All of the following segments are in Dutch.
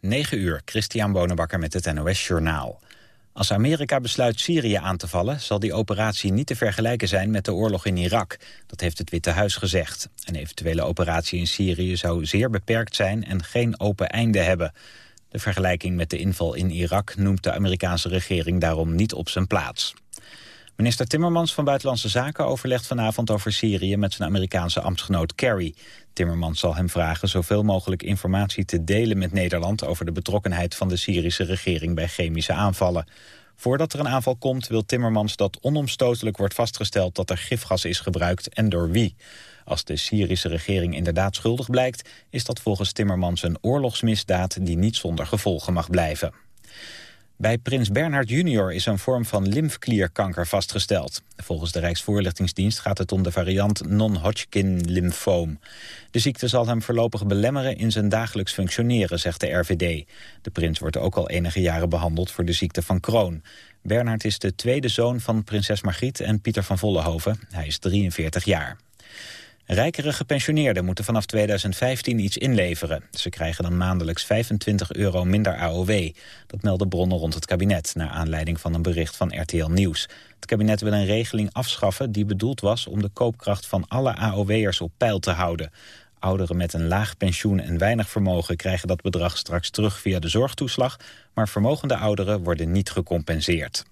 9 uur, Christian Bonenbakker met het NOS Journaal. Als Amerika besluit Syrië aan te vallen... zal die operatie niet te vergelijken zijn met de oorlog in Irak. Dat heeft het Witte Huis gezegd. Een eventuele operatie in Syrië zou zeer beperkt zijn... en geen open einde hebben. De vergelijking met de inval in Irak noemt de Amerikaanse regering daarom niet op zijn plaats. Minister Timmermans van Buitenlandse Zaken overlegt vanavond over Syrië met zijn Amerikaanse ambtsgenoot Kerry. Timmermans zal hem vragen zoveel mogelijk informatie te delen met Nederland over de betrokkenheid van de Syrische regering bij chemische aanvallen. Voordat er een aanval komt wil Timmermans dat onomstotelijk wordt vastgesteld dat er gifgas is gebruikt en door wie. Als de Syrische regering inderdaad schuldig blijkt, is dat volgens Timmermans een oorlogsmisdaad die niet zonder gevolgen mag blijven. Bij prins Bernhard junior is een vorm van lymfklierkanker vastgesteld. Volgens de Rijksvoorlichtingsdienst gaat het om de variant non-Hodgkin lymfoom. De ziekte zal hem voorlopig belemmeren in zijn dagelijks functioneren, zegt de RVD. De prins wordt ook al enige jaren behandeld voor de ziekte van Crohn. Bernhard is de tweede zoon van prinses Margriet en Pieter van Vollenhoven. Hij is 43 jaar. Rijkere gepensioneerden moeten vanaf 2015 iets inleveren. Ze krijgen dan maandelijks 25 euro minder AOW. Dat melden bronnen rond het kabinet... naar aanleiding van een bericht van RTL Nieuws. Het kabinet wil een regeling afschaffen die bedoeld was... om de koopkracht van alle AOW'ers op peil te houden. Ouderen met een laag pensioen en weinig vermogen... krijgen dat bedrag straks terug via de zorgtoeslag... maar vermogende ouderen worden niet gecompenseerd.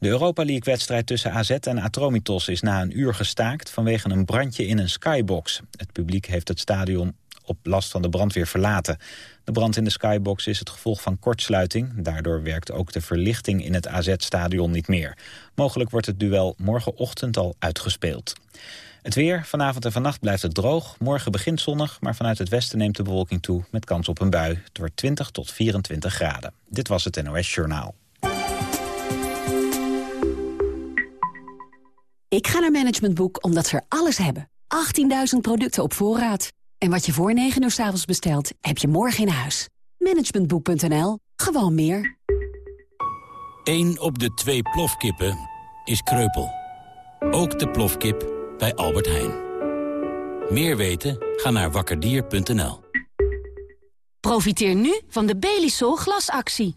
De Europa League-wedstrijd tussen AZ en Atromitos is na een uur gestaakt vanwege een brandje in een skybox. Het publiek heeft het stadion op last van de brandweer verlaten. De brand in de skybox is het gevolg van kortsluiting. Daardoor werkt ook de verlichting in het AZ-stadion niet meer. Mogelijk wordt het duel morgenochtend al uitgespeeld. Het weer, vanavond en vannacht blijft het droog. Morgen begint zonnig, maar vanuit het westen neemt de bewolking toe... met kans op een bui. Wordt 20 tot 24 graden. Dit was het NOS Journaal. Ik ga naar Management Boek omdat ze er alles hebben. 18.000 producten op voorraad. En wat je voor 9 uur s avonds bestelt, heb je morgen in huis. Managementboek.nl. Gewoon meer. 1 op de twee plofkippen is kreupel. Ook de plofkip bij Albert Heijn. Meer weten? Ga naar wakkerdier.nl. Profiteer nu van de Belisol glasactie.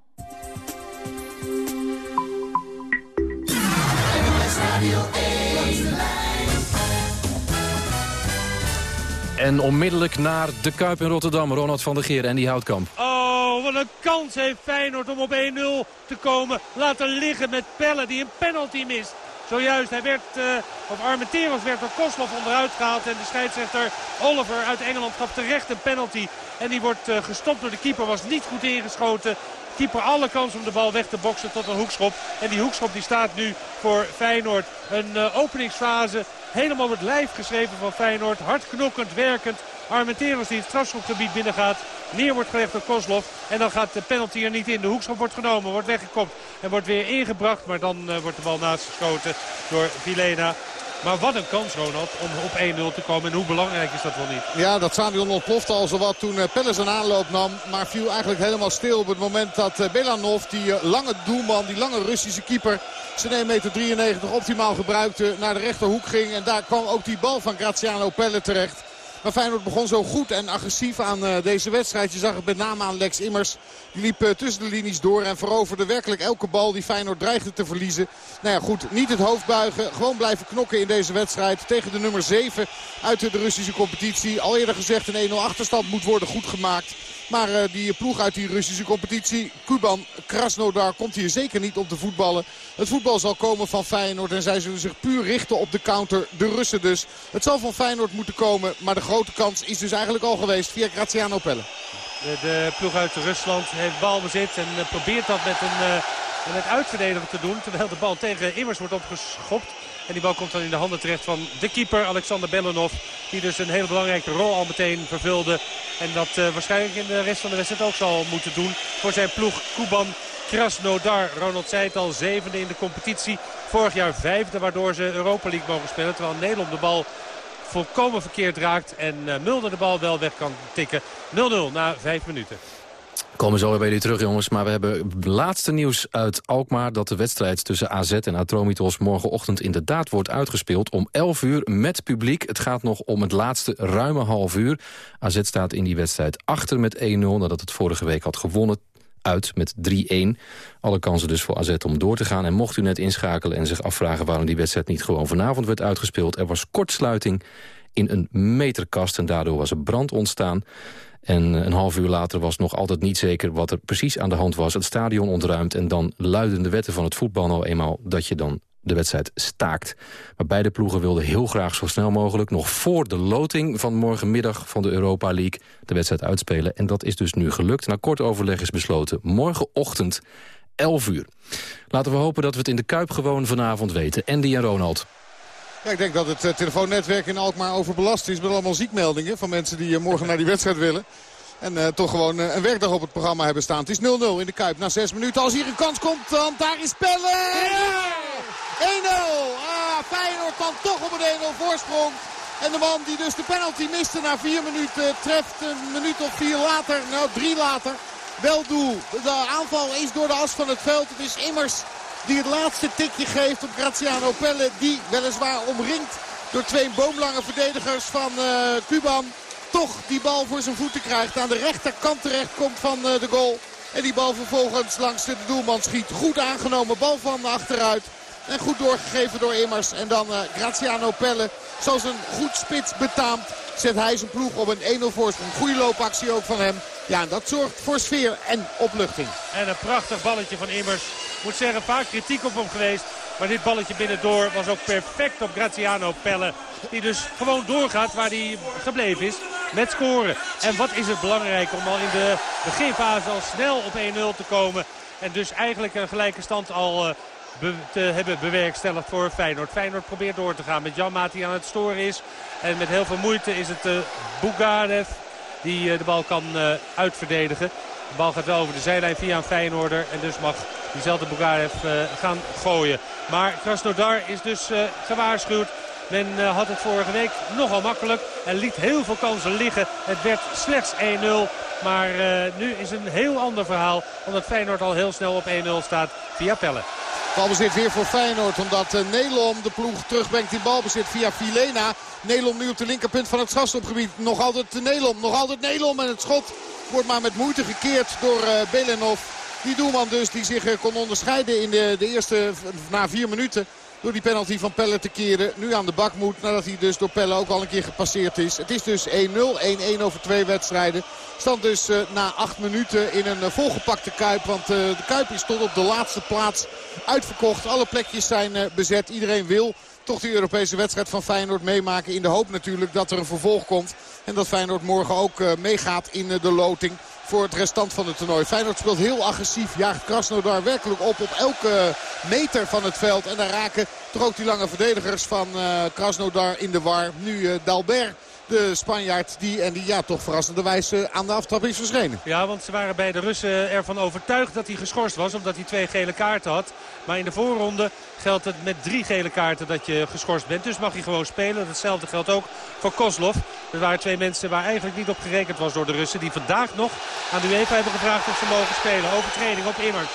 En onmiddellijk naar de Kuip in Rotterdam. Ronald van der Geer en die Houtkamp. Oh, wat een kans heeft Feyenoord om op 1-0 te komen. Laten liggen met Pelle die een penalty mist. Zojuist, hij werd, uh, of Armenteros werd door Koslov onderuit gehaald. En de scheidsrechter Oliver uit Engeland gaf terecht een penalty. En die wordt uh, gestopt door de keeper, was niet goed ingeschoten. Keeper alle kans om de bal weg te boksen tot een hoekschop. En die hoekschop die staat nu voor Feyenoord. Een uh, openingsfase helemaal op het lijf geschreven van Feyenoord. Hardknokkend, werkend. Armenteros die het strafschopgebied binnengaat. Neer wordt gelegd door Kozlov. En dan gaat de penalty er niet in. De hoekschop wordt genomen, wordt weggekopt en wordt weer ingebracht. Maar dan uh, wordt de bal naast geschoten door Vilena. Maar wat een kans, Ronald, om op 1-0 te komen. En hoe belangrijk is dat wel niet? Ja, dat stadion ontplofte al zowat toen uh, Pelles een aanloop nam. Maar viel eigenlijk helemaal stil op het moment dat uh, Belanov, die uh, lange doelman, die lange Russische keeper... zijn 1,93 meter optimaal gebruikte, naar de rechterhoek ging. En daar kwam ook die bal van Graziano Pelle terecht. Maar Feyenoord begon zo goed en agressief aan uh, deze wedstrijd. Je zag het met name aan Lex Immers. Die liep uh, tussen de linies door en veroverde werkelijk elke bal die Feyenoord dreigde te verliezen. Nou ja goed, niet het hoofd buigen. Gewoon blijven knokken in deze wedstrijd tegen de nummer 7 uit de Russische competitie. Al eerder gezegd een 1-0 achterstand moet worden goedgemaakt. Maar uh, die ploeg uit die Russische competitie, Kuban Krasnodar, komt hier zeker niet om te voetballen. Het voetbal zal komen van Feyenoord en zij zullen zich puur richten op de counter. De Russen dus. Het zal van Feyenoord moeten komen, maar de grote kans is dus eigenlijk al geweest via Graziano Pelle. De, de ploeg uit Rusland heeft balbezit en uh, probeert dat met een, uh, met uitverdediger te doen. Terwijl de bal tegen Immers wordt opgeschopt. En die bal komt dan in de handen terecht van de keeper Alexander Belanov. Die dus een hele belangrijke rol al meteen vervulde. En dat uh, waarschijnlijk in de rest van de wedstrijd ook zal moeten doen. Voor zijn ploeg Kuban Krasnodar. Ronald zei het al, zevende in de competitie. Vorig jaar vijfde, waardoor ze Europa League mogen spelen. Terwijl Nederland de bal volkomen verkeerd raakt. En Mulder de bal wel weg kan tikken. 0-0 na vijf minuten. Komen zo weer bij jullie terug, jongens. Maar we hebben laatste nieuws uit Alkmaar... dat de wedstrijd tussen AZ en Atromitos morgenochtend inderdaad wordt uitgespeeld... om 11 uur met publiek. Het gaat nog om het laatste ruime half uur. AZ staat in die wedstrijd achter met 1-0... nadat het vorige week had gewonnen uit met 3-1. Alle kansen dus voor AZ om door te gaan. En mocht u net inschakelen en zich afvragen... waarom die wedstrijd niet gewoon vanavond werd uitgespeeld... er was kortsluiting in een meterkast en daardoor was er brand ontstaan... En een half uur later was nog altijd niet zeker wat er precies aan de hand was. Het stadion ontruimd en dan luiden de wetten van het voetbal nou eenmaal... dat je dan de wedstrijd staakt. Maar beide ploegen wilden heel graag zo snel mogelijk... nog voor de loting van morgenmiddag van de Europa League... de wedstrijd uitspelen. En dat is dus nu gelukt. Na kort overleg is besloten morgenochtend 11 uur. Laten we hopen dat we het in de Kuip gewoon vanavond weten. Andy en Ronald. Ja, ik denk dat het uh, telefoonnetwerk in Alkmaar overbelast is met allemaal ziekmeldingen van mensen die uh, morgen naar die wedstrijd willen. En uh, toch gewoon een werkdag op het programma hebben staan. Het is 0-0 in de Kuip na 6 minuten. Als hier een kans komt, dan daar is Pelle! 1-0! Ah, Feyenoord dan toch op een 1-0 voorsprong. En de man die dus de penalty miste na 4 minuten treft een minuut of vier later, nou drie later, wel doel. De aanval is door de as van het veld. Het is immers die het laatste tikje geeft op Graziano Pelle. Die weliswaar omringd door twee boomlange verdedigers van uh. Toch die bal voor zijn voeten krijgt. Aan de rechterkant terecht komt van uh, de goal. En die bal vervolgens langs de doelman schiet. Goed aangenomen. Bal van achteruit. En goed doorgegeven door Immers. En dan uh, Graziano Pelle. Zoals een goed spits betaamt. Zet hij zijn ploeg op een 1-0 voorsprong. Goede loopactie ook van hem. Ja, en dat zorgt voor sfeer en opluchting. En een prachtig balletje van Immers moet zeggen, vaak kritiek op hem geweest. Maar dit balletje binnendoor was ook perfect op Graziano Pelle. Die dus gewoon doorgaat waar hij gebleven is met scoren. En wat is het belangrijk om al in de beginfase al snel op 1-0 te komen. En dus eigenlijk een gelijke stand al uh, te hebben bewerkstelligd voor Feyenoord. Feyenoord probeert door te gaan met Janmaat die aan het storen is. En met heel veel moeite is het uh, Bugarev die uh, de bal kan uitverdedigen. De bal gaat wel over de zijlijn via een Feyenoorder. En dus mag diezelfde Bugarev gaan gooien. Maar Krasnodar is dus gewaarschuwd. Men had het vorige week nogal makkelijk en liet heel veel kansen liggen. Het werd slechts 1-0. Maar nu is een heel ander verhaal. Omdat Feyenoord al heel snel op 1-0 staat via Pelle. Balbezit weer voor Feyenoord. Omdat uh, Nelom de ploeg terugbrengt in balbezit via Filena. Nelom nu op de linkerpunt van het strafstopgebied. Nog altijd Nelom. Nog altijd Nelom. En het schot wordt maar met moeite gekeerd door uh, Belenov. Die doelman dus die zich eh, kon onderscheiden in de, de eerste na vier minuten. Door die penalty van Pelle te keren. Nu aan de bak moet nadat hij dus door Pelle ook al een keer gepasseerd is. Het is dus 1-0. 1-1 over twee wedstrijden. Stand dus uh, na acht minuten in een uh, volgepakte Kuip. Want uh, de Kuip is tot op de laatste plaats uitverkocht. Alle plekjes zijn bezet. Iedereen wil toch die Europese wedstrijd van Feyenoord meemaken. In de hoop natuurlijk dat er een vervolg komt. En dat Feyenoord morgen ook meegaat in de loting voor het restant van het toernooi. Feyenoord speelt heel agressief. Jaagt Krasnodar werkelijk op op elke meter van het veld. En daar raken toch ook die lange verdedigers van uh, Krasnodar in de war. Nu uh, Dalbert de Spanjaard die en die ja toch verrassende wijze aan de aftrap is verschenen. Ja, want ze waren bij de Russen ervan overtuigd dat hij geschorst was. Omdat hij twee gele kaarten had. Maar in de voorronde geldt het met drie gele kaarten dat je geschorst bent. Dus mag hij gewoon spelen. Hetzelfde geldt ook voor Kozlov. Er waren twee mensen waar eigenlijk niet op gerekend was door de Russen. Die vandaag nog aan de UEFA hebben gevraagd of ze mogen spelen. Overtreding op Immert.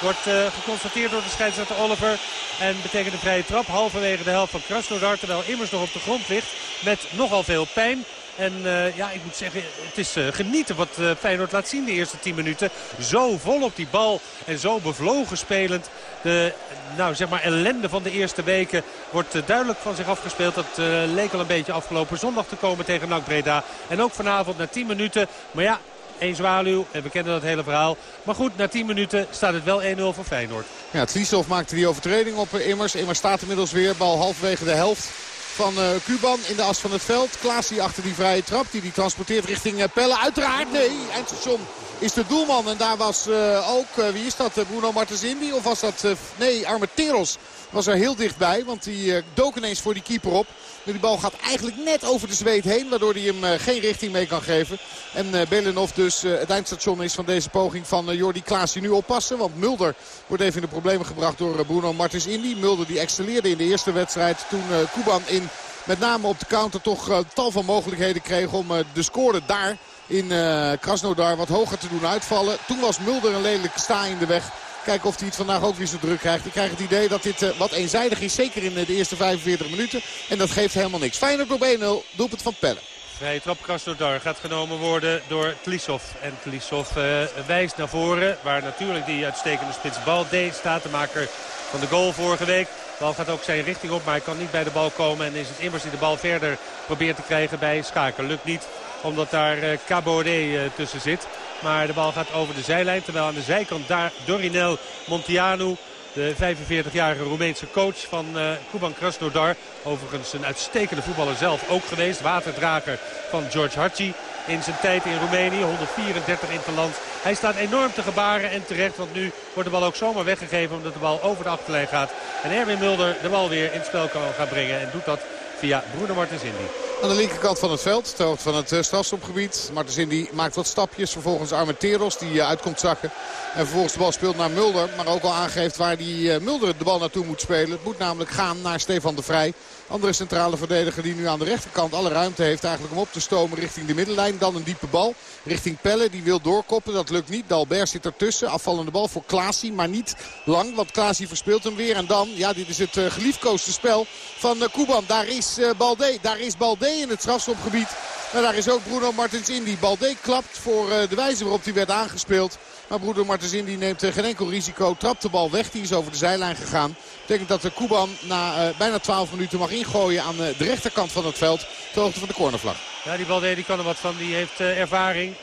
Wordt uh, geconstateerd door de scheidsrechter Oliver. En betekent een vrije trap halverwege de helft van Krasnodar. Terwijl Immers nog op de grond ligt met nogal veel pijn. En uh, ja, ik moet zeggen, het is uh, genieten wat Feyenoord laat zien de eerste 10 minuten. Zo vol op die bal en zo bevlogen spelend. De nou, zeg maar ellende van de eerste weken wordt duidelijk van zich afgespeeld. Dat leek al een beetje afgelopen zondag te komen tegen NAC Breda. En ook vanavond na 10 minuten. Maar ja, één zwaluw. En we kennen dat hele verhaal. Maar goed, na 10 minuten staat het wel 1-0 voor Feyenoord. Ja, Tlisov maakte die overtreding op Immers. Immers staat inmiddels weer. Bal halverwege de helft van uh, Cuban in de as van het veld. Klaas achter die vrije trap. Die die transporteert richting uh, Pelle. Uiteraard nee. Eindstation is de doelman. En daar was ook, wie is dat? Bruno Martensindi? Of was dat, nee, Armenteros was er heel dichtbij. Want die dook ineens voor die keeper op. Die bal gaat eigenlijk net over de zweet heen. Waardoor hij hem geen richting mee kan geven. En Belenov dus het eindstation is van deze poging van Jordi Klaas. Die nu oppassen. Want Mulder wordt even in de problemen gebracht door Bruno Martens Indy. Mulder die excelleerde in de eerste wedstrijd. Toen Kuban in met name op de counter toch tal van mogelijkheden kreeg om de score daar in Krasnodar wat hoger te doen uitvallen. Toen was Mulder een lelijke sta in de weg. Kijken of hij het vandaag ook weer zo druk krijgt. Ik krijg het idee dat dit wat eenzijdig is. Zeker in de eerste 45 minuten. En dat geeft helemaal niks. Feyenoord op 1-0. Doelpunt van Pelle. Vrije trap Krasnodar gaat genomen worden door Tlisov. En Tlisov uh, wijst naar voren. Waar natuurlijk die uitstekende spits Balde staat. De maker van de goal vorige week. De bal gaat ook zijn richting op. Maar hij kan niet bij de bal komen. En is het immers die de bal verder probeert te krijgen bij Schaker. Lukt niet omdat daar uh, Cabore uh, tussen zit. Maar de bal gaat over de zijlijn. Terwijl aan de zijkant daar Dorinel Montiano de 45-jarige Roemeense coach van uh, Kuban Krasnodar. Overigens een uitstekende voetballer zelf ook geweest. Waterdrager van George Hachi in zijn tijd in Roemenië. 134 in het land. Hij staat enorm te gebaren en terecht. Want nu wordt de bal ook zomaar weggegeven omdat de bal over de achterlijn gaat. En Erwin Mulder de bal weer in het spel kan gaan brengen. En doet dat via Bruno Martens Indy. Aan de linkerkant van het veld, ter van het uh, strafstopgebied. Martens Indy maakt wat stapjes. Vervolgens Armenteros die uh, uitkomt zakken. En vervolgens de bal speelt naar Mulder. Maar ook al aangeeft waar die uh, Mulder de bal naartoe moet spelen. Het moet namelijk gaan naar Stefan de Vrij. Andere centrale verdediger die nu aan de rechterkant alle ruimte heeft eigenlijk om op te stomen richting de middenlijn. Dan een diepe bal richting Pelle. Die wil doorkoppen. Dat lukt niet. Dalbert zit ertussen. Afvallende bal voor Klaasie. Maar niet lang. Want Klaasie verspeelt hem weer. En dan, ja dit is het uh, geliefkoosde spel van uh, Kuban. Daar is uh, Balde. Daar is Balde in het strafstopgebied. Maar daar is ook Bruno Martins in. Die Balde klapt voor de wijze waarop hij werd aangespeeld. Maar Bruno Martens die neemt geen enkel risico. Trapt de bal weg. Die is over de zijlijn gegaan. Betekent dat de Kuban na uh, bijna 12 minuten mag ingooien aan de rechterkant van het veld. Ter hoogte van de cornervlag. Ja, die Balde die kan er wat van. Die heeft ervaring.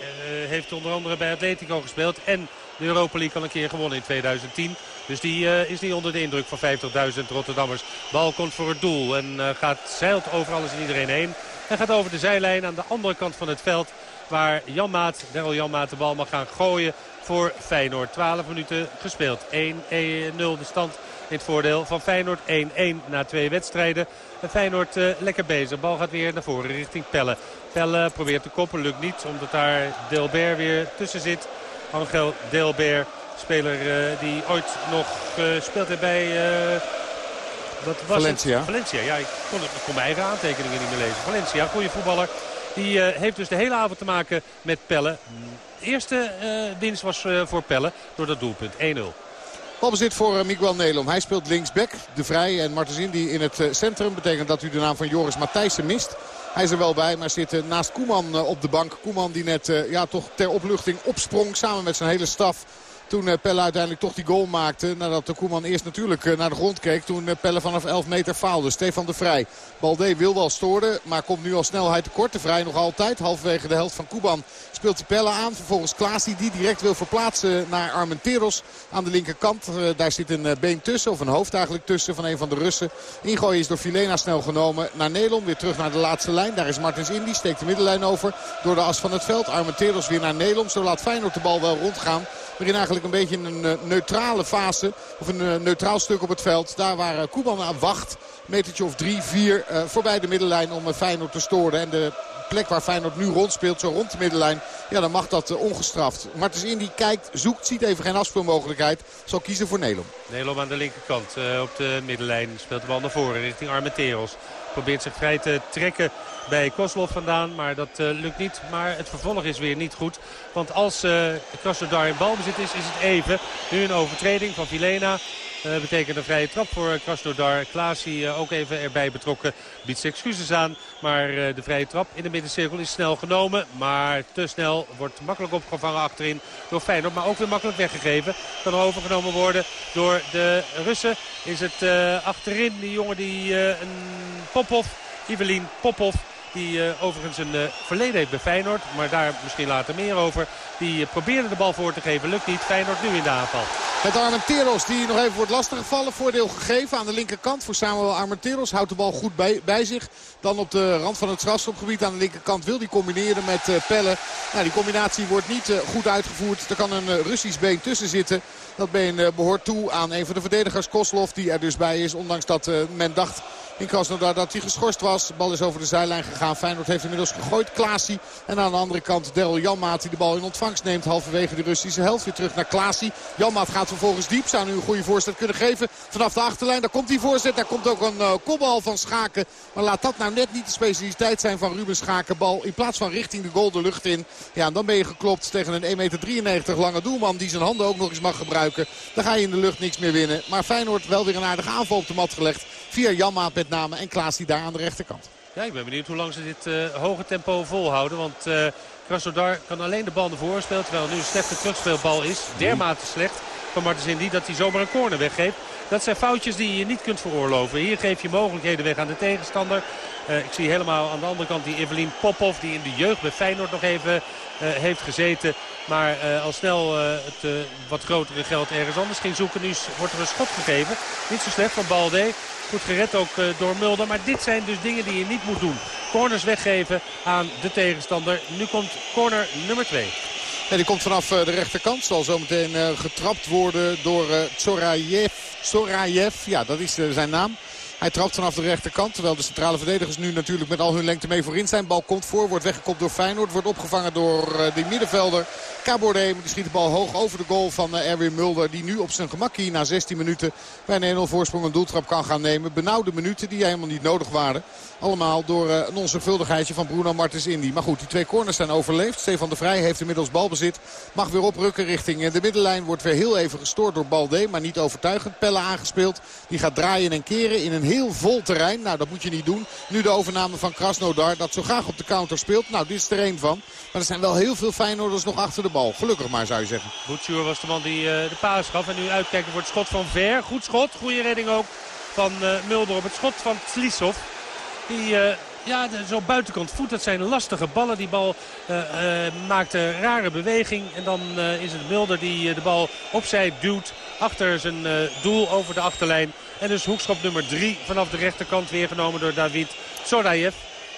heeft onder andere bij Atletico gespeeld. En de Europa League al een keer gewonnen in 2010. Dus die is niet onder de indruk van 50.000 Rotterdammers. Bal komt voor het doel en gaat, zeilt over alles en iedereen heen. En gaat over de zijlijn aan de andere kant van het veld. Waar Jan Maat, Daryl Jan Maat de bal mag gaan gooien voor Feyenoord. 12 minuten gespeeld. 1-0 de stand in het voordeel van Feyenoord. 1-1 na twee wedstrijden. En Feyenoord uh, lekker bezig. Bal gaat weer naar voren richting Pelle. Pelle probeert te koppen. Lukt niet omdat daar Delbert weer tussen zit. Angel Delbert. Speler uh, die ooit nog uh, speelt bij... wat was Valencia. Het? Valencia, ja. Ik kon, ik kon mijn eigen aantekeningen niet meer lezen. Valencia, goede voetballer. Die heeft dus de hele avond te maken met Pelle. Eerste uh, winst was uh, voor Pelle door dat doelpunt. 1-0. Balbezit voor Miguel Nelom. Hij speelt linksback. De Vrij en Martens Indy in het centrum. Betekent dat u de naam van Joris Matthijssen mist. Hij is er wel bij, maar zit naast Koeman op de bank. Koeman die net ja, toch ter opluchting opsprong samen met zijn hele staf toen eh, Pelle uiteindelijk toch die goal maakte. Nadat de Koeman eerst natuurlijk eh, naar de grond keek. Toen eh, Pelle vanaf 11 meter faalde. Stefan de Vrij. Balde wil wel storen. Maar komt nu al snelheid tekort. De Vrij nog altijd. Halverwege de helft van Koeman speelt hij Pelle aan. Vervolgens Klaas die direct wil verplaatsen naar Armenteros aan de linkerkant. daar zit een been tussen. Of een hoofd eigenlijk tussen van een van de Russen. Ingooi is door Filena snel genomen naar Nelon. Weer terug naar de laatste lijn. Daar is Martins Indy. Steekt de middenlijn over. Door de as van het veld. Armenteros weer naar Nelon. Zo laat Feyenoord de bal wel rondgaan. Waarin eigenlijk een beetje een eh, neutrale fase. Of een eh, neutraal stuk op het veld. Daar waar eh, Koeman aan wacht. Metertje of drie, vier voorbij de middenlijn om Feyenoord te storen. En de plek waar Feyenoord nu rondspeelt, zo rond de middenlijn. Ja, dan mag dat ongestraft. Martens Indy kijkt, zoekt, ziet even geen afspeelmogelijkheid. Zal kiezen voor Nelom. Nelom aan de linkerkant op de middenlijn. Speelt de bal naar voren richting Armenteros. Probeert zich vrij te trekken bij Koslov vandaan. Maar dat uh, lukt niet. Maar het vervolg is weer niet goed. Want als uh, Krasnodar in balbezit is, is het even. Nu een overtreding van Vilena. Uh, betekent een vrije trap voor Krasnodar. Klaasie ook even erbij betrokken. Biedt zijn excuses aan. Maar de vrije trap in de middencirkel is snel genomen. Maar te snel. Wordt makkelijk opgevangen achterin door Feyenoord. Maar ook weer makkelijk weggegeven. Kan overgenomen worden door de Russen. Is het achterin die jongen die een Popov. Ivelien Popov die uh, overigens een uh, verleden heeft bij Feyenoord. Maar daar misschien later meer over. Die probeerde de bal voor te geven. Lukt niet. Feyenoord nu in de aanval. Met Armenteros die nog even wordt lastiggevallen. Voordeel gegeven aan de linkerkant voor Samuel Armenteros. Houdt de bal goed bij, zich. Dan op de rand van het strafschopgebied aan de linkerkant wil die combineren met uh, Pelle. Nou, die combinatie wordt niet uh, goed uitgevoerd. Er kan een uh, Russisch been tussen zitten. Dat been behoort toe aan een van de verdedigers Koslov die er dus bij is. Ondanks dat men dacht in Krasnodar dat hij geschorst was. De bal is over de zijlijn gegaan. Feyenoord heeft inmiddels gegooid. Klaasie. En aan de andere kant Daryl Janmaat die de bal in ontvangst neemt. Halverwege de Russische helft. Weer terug naar Klaasie. Janmaat gaat vervolgens diep. Zou nu een goede voorzet kunnen geven. Vanaf de achterlijn. Daar komt die voorzet. Daar komt ook een uh, kopbal van Schaken. Maar laat dat nou net niet de specialiteit zijn van Ruben Schaken. Bal in plaats van richting de goal de lucht in. Ja, en dan ben je geklopt tegen een 1,93 meter lange doelman. Die zijn handen ook nog eens mag gebruiken. Dan ga je in de lucht niks meer winnen. Maar Feyenoord wel weer een aardige aanval op de mat gelegd. Via Janmaat met name en Klaas die daar aan de rechterkant. Ja, ik ben benieuwd hoe lang ze dit uh, hoge tempo volhouden. Want uh, Krasnodar kan alleen de bal naar voren spelen. Terwijl er nu een slechte terugspeelbal is. Dermate slecht van Martens Indy dat hij zomaar een corner weggeeft. Dat zijn foutjes die je niet kunt veroorloven. Hier geef je mogelijkheden weg aan de tegenstander. Uh, ik zie helemaal aan de andere kant die Evelien Popov die in de jeugd bij Feyenoord nog even uh, heeft gezeten. Maar uh, al snel het wat grotere geld ergens anders ging zoeken. Nu wordt er een schot gegeven. Niet zo slecht van Balde. Goed gered ook door Mulder. Maar dit zijn dus dingen die je niet moet doen. Corners weggeven aan de tegenstander. Nu komt corner nummer 2. Ja, die komt vanaf de rechterkant. Zal zometeen uh, getrapt worden door Tsorayev. Tsorayev, ja dat is zijn naam. Hij trapt vanaf de rechterkant. Terwijl de centrale verdedigers nu natuurlijk met al hun lengte mee voorin zijn. Bal komt voor, wordt weggekopt door Feyenoord. Wordt opgevangen door uh, de middenvelder Caborde. Die schiet de bal hoog over de goal van uh, Erwin Mulder. Die nu op zijn gemak hier na 16 minuten bij een 1-0 voorsprong een doeltrap kan gaan nemen. Benauwde minuten die helemaal niet nodig waren. Allemaal door uh, een onzorgvuldigheidje van Bruno Martens Indy. Maar goed, die twee corners zijn overleefd. Stefan de Vrij heeft inmiddels balbezit. Mag weer oprukken richting de middenlijn. Wordt weer heel even gestoord door Balde. Maar niet overtuigend. Pelle aangespeeld. Die gaat draaien en keren in een heel vol terrein. Nou, dat moet je niet doen. Nu de overname van Krasnodar. Dat zo graag op de counter speelt. Nou, dit is er één van. Maar er zijn wel heel veel Feyenoorders nog achter de bal. Gelukkig maar, zou je zeggen. Bouture was de man die uh, de paas gaf. En nu uitkijken voor het schot van Ver. Goed schot. Goede redding ook van uh, Mulder op het schot van Tlisov. Die uh, ja, zo buitenkant voet. Dat zijn lastige ballen. Die bal uh, maakt een rare beweging. En dan is het Mulder die de bal opzij duwt. Achter zijn doel over de achterlijn. En dus hoekschop nummer 3 vanaf de rechterkant weer genomen door David Tsorayev.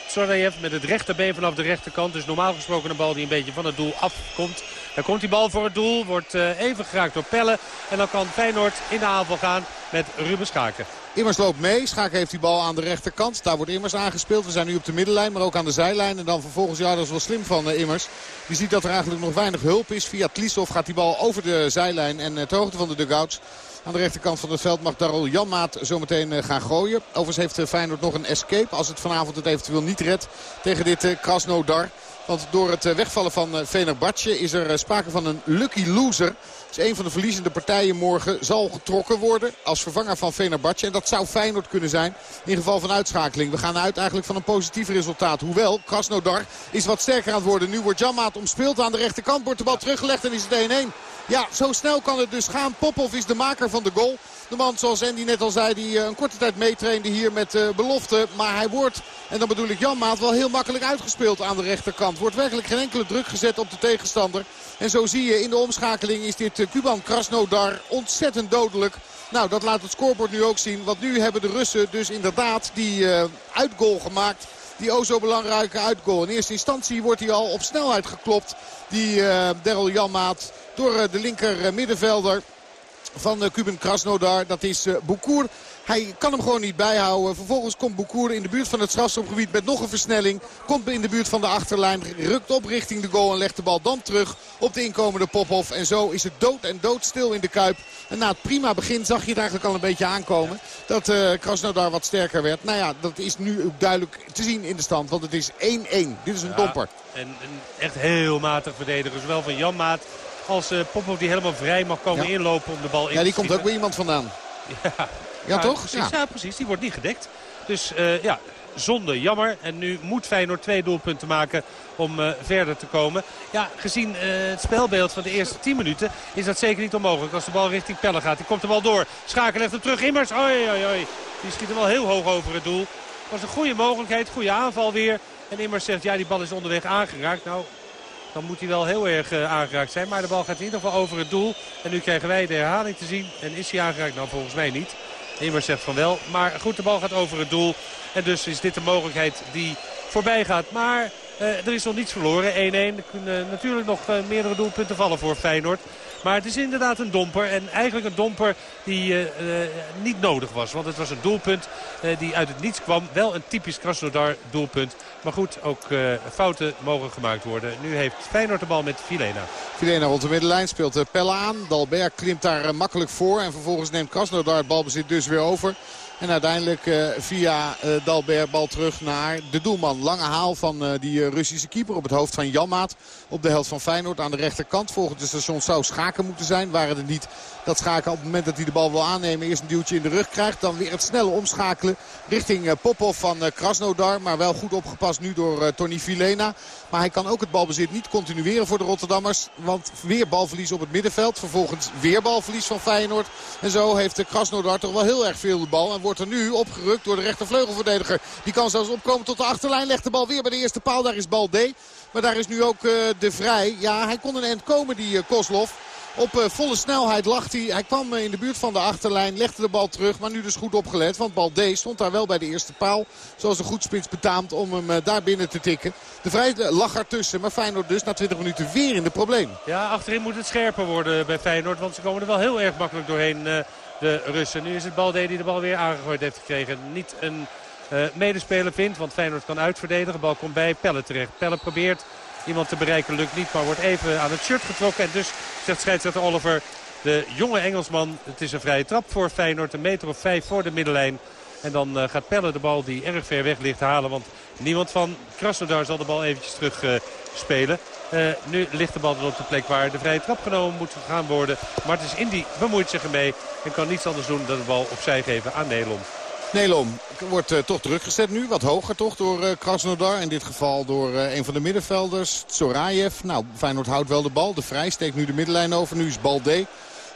Tsorayev met het rechterbeen vanaf de rechterkant. Dus normaal gesproken een bal die een beetje van het doel afkomt. Dan komt die bal voor het doel. Wordt even geraakt door Pelle. En dan kan Feyenoord in de aanval gaan met Ruben Schaken. Immers loopt mee. Schaken heeft die bal aan de rechterkant. Daar wordt Immers aangespeeld. We zijn nu op de middenlijn, maar ook aan de zijlijn. En dan vervolgens, ja dat is wel slim van uh, Immers. Die ziet dat er eigenlijk nog weinig hulp is. Via Tlisov gaat die bal over de zijlijn en uh, ter hoogte van de dugouts. Aan de rechterkant van het veld mag Darrell Janmaat zometeen uh, gaan gooien. Overigens heeft Feyenoord nog een escape. Als het vanavond het eventueel niet redt tegen dit Krasnodar. Want door het wegvallen van Venerbatje is er sprake van een lucky loser. Dus een van de verliezende partijen morgen zal getrokken worden als vervanger van Fenerbahce. En dat zou Feyenoord kunnen zijn in geval van uitschakeling. We gaan uit eigenlijk van een positief resultaat. Hoewel, Krasnodar is wat sterker aan het worden. Nu wordt Janmaat omspeeld aan de rechterkant. Wordt de bal teruggelegd en is het 1-1. Ja, zo snel kan het dus gaan. Popov is de maker van de goal. De man, zoals Andy net al zei, die een korte tijd meetrainde hier met uh, belofte. Maar hij wordt, en dan bedoel ik Janmaat, wel heel makkelijk uitgespeeld aan de rechterkant. Wordt werkelijk geen enkele druk gezet op de tegenstander. En zo zie je in de omschakeling is dit Kuban Krasnodar ontzettend dodelijk. Nou, dat laat het scorebord nu ook zien. Want nu hebben de Russen dus inderdaad die uitgoal gemaakt. Die o zo belangrijke uitgoal. In eerste instantie wordt hij al op snelheid geklopt. Die uh, Daryl Janmaat door uh, de linker middenvelder van uh, Kuban Krasnodar. Dat is Boukour. Hij kan hem gewoon niet bijhouden. Vervolgens komt Boukour in de buurt van het strafschopgebied met nog een versnelling. Komt in de buurt van de achterlijn. Rukt op richting de goal en legt de bal dan terug op de inkomende Pophoff. En zo is het dood en doodstil in de Kuip. En na het prima begin zag je het eigenlijk al een beetje aankomen. Dat uh, Krasnodar wat sterker werd. Nou ja, dat is nu ook duidelijk te zien in de stand. Want het is 1-1. Dit is een ja, domper. En, en echt heel matig verdedigen. Zowel van Jan Maat als uh, Popov die helemaal vrij mag komen ja. inlopen om de bal in Ja, die komt ook bij iemand vandaan. Ja, ja, ja toch? Precies, ja. precies. Die wordt niet gedekt. Dus uh, ja, zonde, jammer. En nu moet Feyenoord twee doelpunten maken om uh, verder te komen. Ja, gezien het spelbeeld van de eerste 10 minuten is dat zeker niet onmogelijk. Als de bal richting Pelle gaat. Die komt de bal door. Schaken legt hem terug. Immers. Oi, oi, oi. Die schiet hem wel heel hoog over het doel. was een goede mogelijkheid. Goede aanval weer. En Immers zegt, ja, die bal is onderweg aangeraakt. Nou, dan moet hij wel heel erg uh, aangeraakt zijn. Maar de bal gaat in ieder geval over het doel. En nu krijgen wij de herhaling te zien. En is hij aangeraakt? Nou, volgens mij niet. Immers zegt van wel. Maar goed, de bal gaat over het doel. En dus is dit de mogelijkheid die voorbij gaat. Maar er is nog niets verloren. 1-1. Er kunnen natuurlijk nog meerdere doelpunten vallen voor Feyenoord. Maar het is inderdaad een domper. En eigenlijk een domper die uh, niet nodig was. Want het was een doelpunt uh, die uit het niets kwam. Wel een typisch Krasnodar doelpunt. Maar goed, ook fouten mogen gemaakt worden. Nu heeft Feyenoord de bal met Filena. Filena rond de middenlijn speelt Pelle aan. Dalberg klimt daar makkelijk voor. En vervolgens neemt Krasnodar het balbezit dus weer over. En uiteindelijk uh, via uh, Dalbert bal terug naar de doelman. Lange haal van uh, die Russische keeper op het hoofd van Janmaat. Op de helft van Feyenoord aan de rechterkant. Volgens het station zou Schaken moeten zijn. Waren het niet dat Schaken op het moment dat hij de bal wil aannemen... eerst een duwtje in de rug krijgt. Dan weer het snelle omschakelen richting Popov van Krasnodar. Maar wel goed opgepast nu door Tony Filena. Maar hij kan ook het balbezit niet continueren voor de Rotterdammers. Want weer balverlies op het middenveld. Vervolgens weer balverlies van Feyenoord. En zo heeft Krasnodar toch wel heel erg veel de bal. Er nu opgerukt door de rechtervleugelverdediger. Die kan zelfs opkomen tot de achterlijn. Legt de bal weer bij de eerste paal. Daar is bal D. Maar daar is nu ook uh, de Vrij. Ja, hij kon een end komen die uh, Koslof. Op uh, volle snelheid lag hij. Hij kwam in de buurt van de achterlijn. Legde de bal terug. Maar nu dus goed opgelet. Want bal D stond daar wel bij de eerste paal. Zoals een goed spits betaamt om hem daar binnen te tikken. De Vrij lag ertussen. Maar Feyenoord dus na 20 minuten weer in de probleem. Ja, achterin moet het scherper worden bij Feyenoord. Want ze komen er wel heel erg makkelijk doorheen. De Russen. Nu is het Balde die de bal weer aangegooid heeft gekregen. Niet een uh, medespeler vindt, want Feyenoord kan uitverdedigen. De bal komt bij Pelle terecht. Pelle probeert iemand te bereiken, lukt niet, maar wordt even aan het shirt getrokken. En dus zegt scheidsrechter Oliver, de jonge Engelsman, het is een vrije trap voor Feyenoord. Een meter of vijf voor de middenlijn. En dan uh, gaat Pelle de bal die erg ver weg ligt halen. Want niemand van Krasnodar zal de bal eventjes terug uh, spelen. Uh, nu ligt de bal dan op de plek waar de vrije trap genomen moet gaan worden. Martens Indy bemoeit zich ermee en kan niets anders doen dan de bal opzij geven aan Nelom. Nelom wordt uh, toch teruggezet nu. Wat hoger toch door uh, Krasnodar. In dit geval door een van de middenvelders. Tsorayev. Nou, Feyenoord houdt wel de bal. De Vrij steekt nu de middenlijn over. Nu is bal D.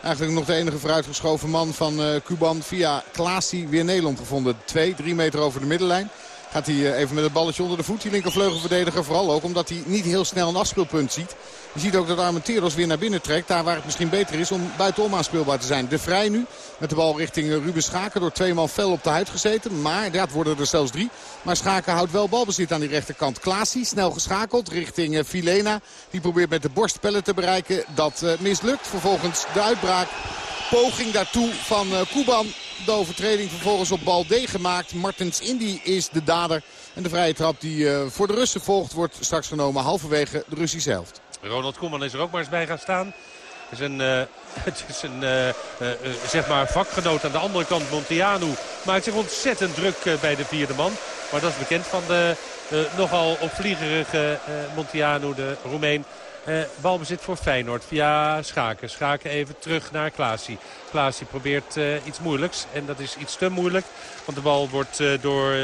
Eigenlijk nog de enige vooruitgeschoven man van Kuban. Via Klaasie weer Nederland gevonden. Twee, drie meter over de middenlijn. Gaat hij even met het balletje onder de voet. Die linkervleugelverdediger vooral ook omdat hij niet heel snel een afspeelpunt ziet. Je ziet ook dat Armenteros weer naar binnen trekt. Daar waar het misschien beter is om buitenom aanspeelbaar te zijn. De Vrij nu met de bal richting Ruben Schaken. Door twee man fel op de huid gezeten. Maar ja, het worden er zelfs drie. Maar Schaken houdt wel balbezit aan die rechterkant. Klaasie snel geschakeld richting Filena. Die probeert met de borstpellen te bereiken. Dat mislukt. Vervolgens de uitbraak. Poging daartoe van Kuban. De overtreding vervolgens op bal D gemaakt. Martens Indy is de dader. En de vrije trap die uh, voor de Russen volgt wordt straks genomen halverwege de Russische helft. Ronald Koeman is er ook maar eens bij gaan staan. Het is een, uh, het is een uh, zeg maar vakgenoot aan de andere kant. Montianu maakt zich ontzettend druk bij de vierde man. Maar dat is bekend van de nogal opvliegerige Montianu, de Roemeen. Uh, balbezit voor Feyenoord via Schaken. Schaken even terug naar Klaasie. Klaasie probeert uh, iets moeilijks. En dat is iets te moeilijk. Want de bal wordt uh, door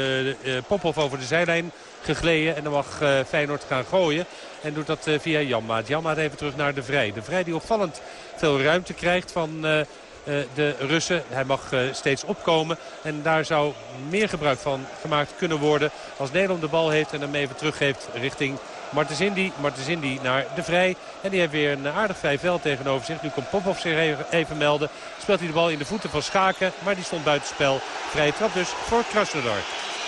Popov over de zijlijn gegleden. En dan mag Feyenoord gaan gooien. En doet dat via Janmaat. Janmaat even terug naar de Vrij. De Vrij die opvallend veel ruimte krijgt van... De Russen. Hij mag steeds opkomen. En daar zou meer gebruik van gemaakt kunnen worden. Als Nederland de bal heeft en hem even teruggeeft richting Martens Indy. Martens Indy naar de Vrij. En die heeft weer een aardig vrij veld tegenover zich. Nu komt Popov zich even melden. Speelt hij de bal in de voeten van Schaken. Maar die stond buitenspel. Vrije trap dus voor Krasnodar.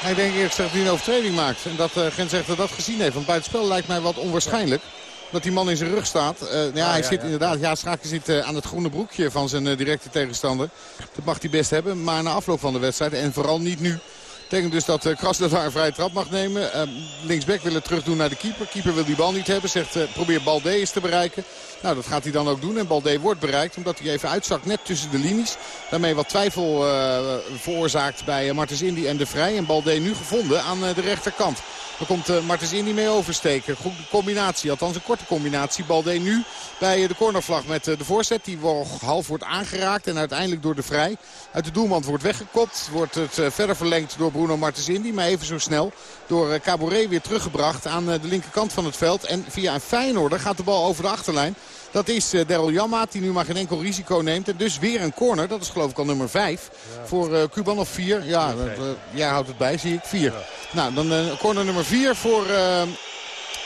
Hij denkt eerst dat hij een overtreding maakt. En dat uh, grensrechter dat gezien heeft. Want buitenspel lijkt mij wat onwaarschijnlijk. Dat die man in zijn rug staat. Uh, ja, hij ja, zit ja. inderdaad. Ja, Schaken zit uh, aan het groene broekje van zijn uh, directe tegenstander. Dat mag hij best hebben. Maar na afloop van de wedstrijd. En vooral niet nu. Betekent dus dat uh, Krasnodar een vrije trap mag nemen. Uh, linksback wil het terug doen naar de keeper. Keeper wil die bal niet hebben. Zegt uh, probeer Balde eens te bereiken. Nou, dat gaat hij dan ook doen. En Balde wordt bereikt omdat hij even uitzakt net tussen de linies. Daarmee wat twijfel veroorzaakt bij Martens Indy en de Vrij. En Balde nu gevonden aan de rechterkant. Daar komt uh, Martens Indy mee oversteken. Goede combinatie, althans een korte combinatie. Balde nu bij de cornervlag met de voorzet. Die half wordt aangeraakt en uiteindelijk door de Vrij. Uit de doelman wordt weggekopt. Wordt het verder verlengd door Bruno Martens Indy. Maar even zo snel door Caboret weer teruggebracht aan de linkerkant van het veld. En via een Feyenoorder gaat de bal over de achterlijn. Dat is uh, Daryl Jammaat die nu maar geen enkel risico neemt. En dus weer een corner. Dat is geloof ik al nummer 5 ja. voor uh, Cuban of 4. Ja, uh, jij houdt het bij zie ik. 4. Ja. Nou, dan corner nummer 4 voor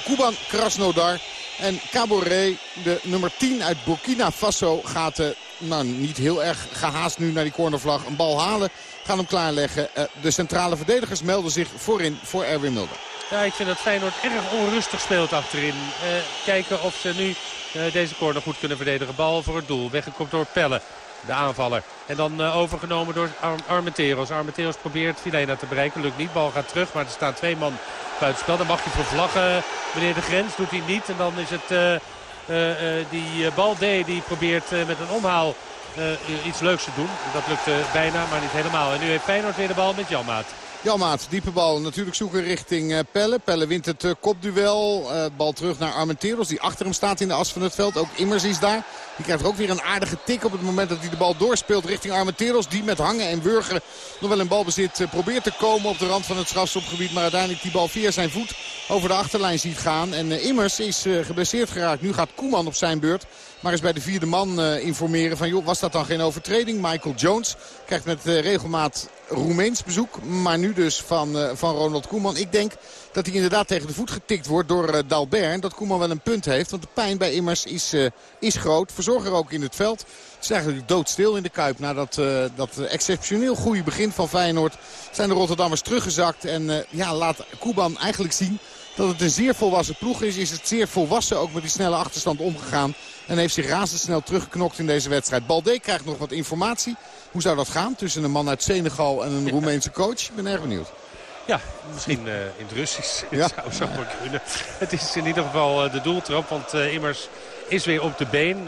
Cuban Krasnodar. En Caboret, de nummer 10 uit Burkina Faso, gaat nou, niet heel erg gehaast nu naar die cornervlag. Een bal halen, gaan hem klaarleggen. de centrale verdedigers melden zich voorin voor Erwin Mulder. Ja, ik vind dat Feyenoord erg onrustig speelt achterin. Uh, kijken of ze nu uh, deze corner goed kunnen verdedigen. Bal voor het doel. Weggekopt door Pelle. De aanvaller. En dan uh, overgenomen door Ar Armenteros. Armenteros probeert Filena te bereiken. Lukt niet. Bal gaat terug. Maar er staan twee man buitenspel. Dan mag je voor vlaggen meneer de grens. Doet hij niet. En dan is het die Balde die probeert met een omhaal iets leuks te doen. Dat lukt bijna, maar niet helemaal. En nu heeft Feyenoord weer de bal met Janmaat. Janmaat, diepe bal. Natuurlijk zoeken richting uh, Pelle. Pelle wint het uh, kopduel. Uh, bal terug naar Armenteros die achter hem staat in de as van het veld. Ook Immers is daar. Die krijgt ook weer een aardige tik op het moment dat hij de bal doorspeelt richting Armenteros. Die met hangen en wurgen nog wel in balbezit probeert te komen op de rand van het strafschopgebied. Maar uiteindelijk die bal via zijn voet over de achterlijn ziet gaan. En Immers is geblesseerd geraakt. Nu gaat Koeman op zijn beurt. Maar eens bij de vierde man informeren van joh, was dat dan geen overtreding? Michael Jones krijgt met regelmaat Roemeens bezoek. Maar nu dus van, uh, van Ronald Koeman. Ik denk dat hij inderdaad tegen de voet getikt wordt door Dalbert. En dat Koeman wel een punt heeft. Want de pijn bij Immers is, is groot. Verzorger ook in het veld. Het is eigenlijk doodstil in de Kuip. Na dat, dat exceptioneel goede begin van Feyenoord zijn de Rotterdammers teruggezakt. En ja, laat Koeman eigenlijk zien dat het een zeer volwassen ploeg is. Is het zeer volwassen ook met die snelle achterstand omgegaan. En heeft zich razendsnel teruggeknokt in deze wedstrijd. Balde krijgt nog wat informatie. Hoe zou dat gaan tussen een man uit Senegal en een Roemeense coach? Ik ben erg benieuwd. Ja, misschien uh, in het Russisch ja. zou, zou maar kunnen. Het is in ieder geval uh, de doeltrap, want uh, Immers is weer op de been.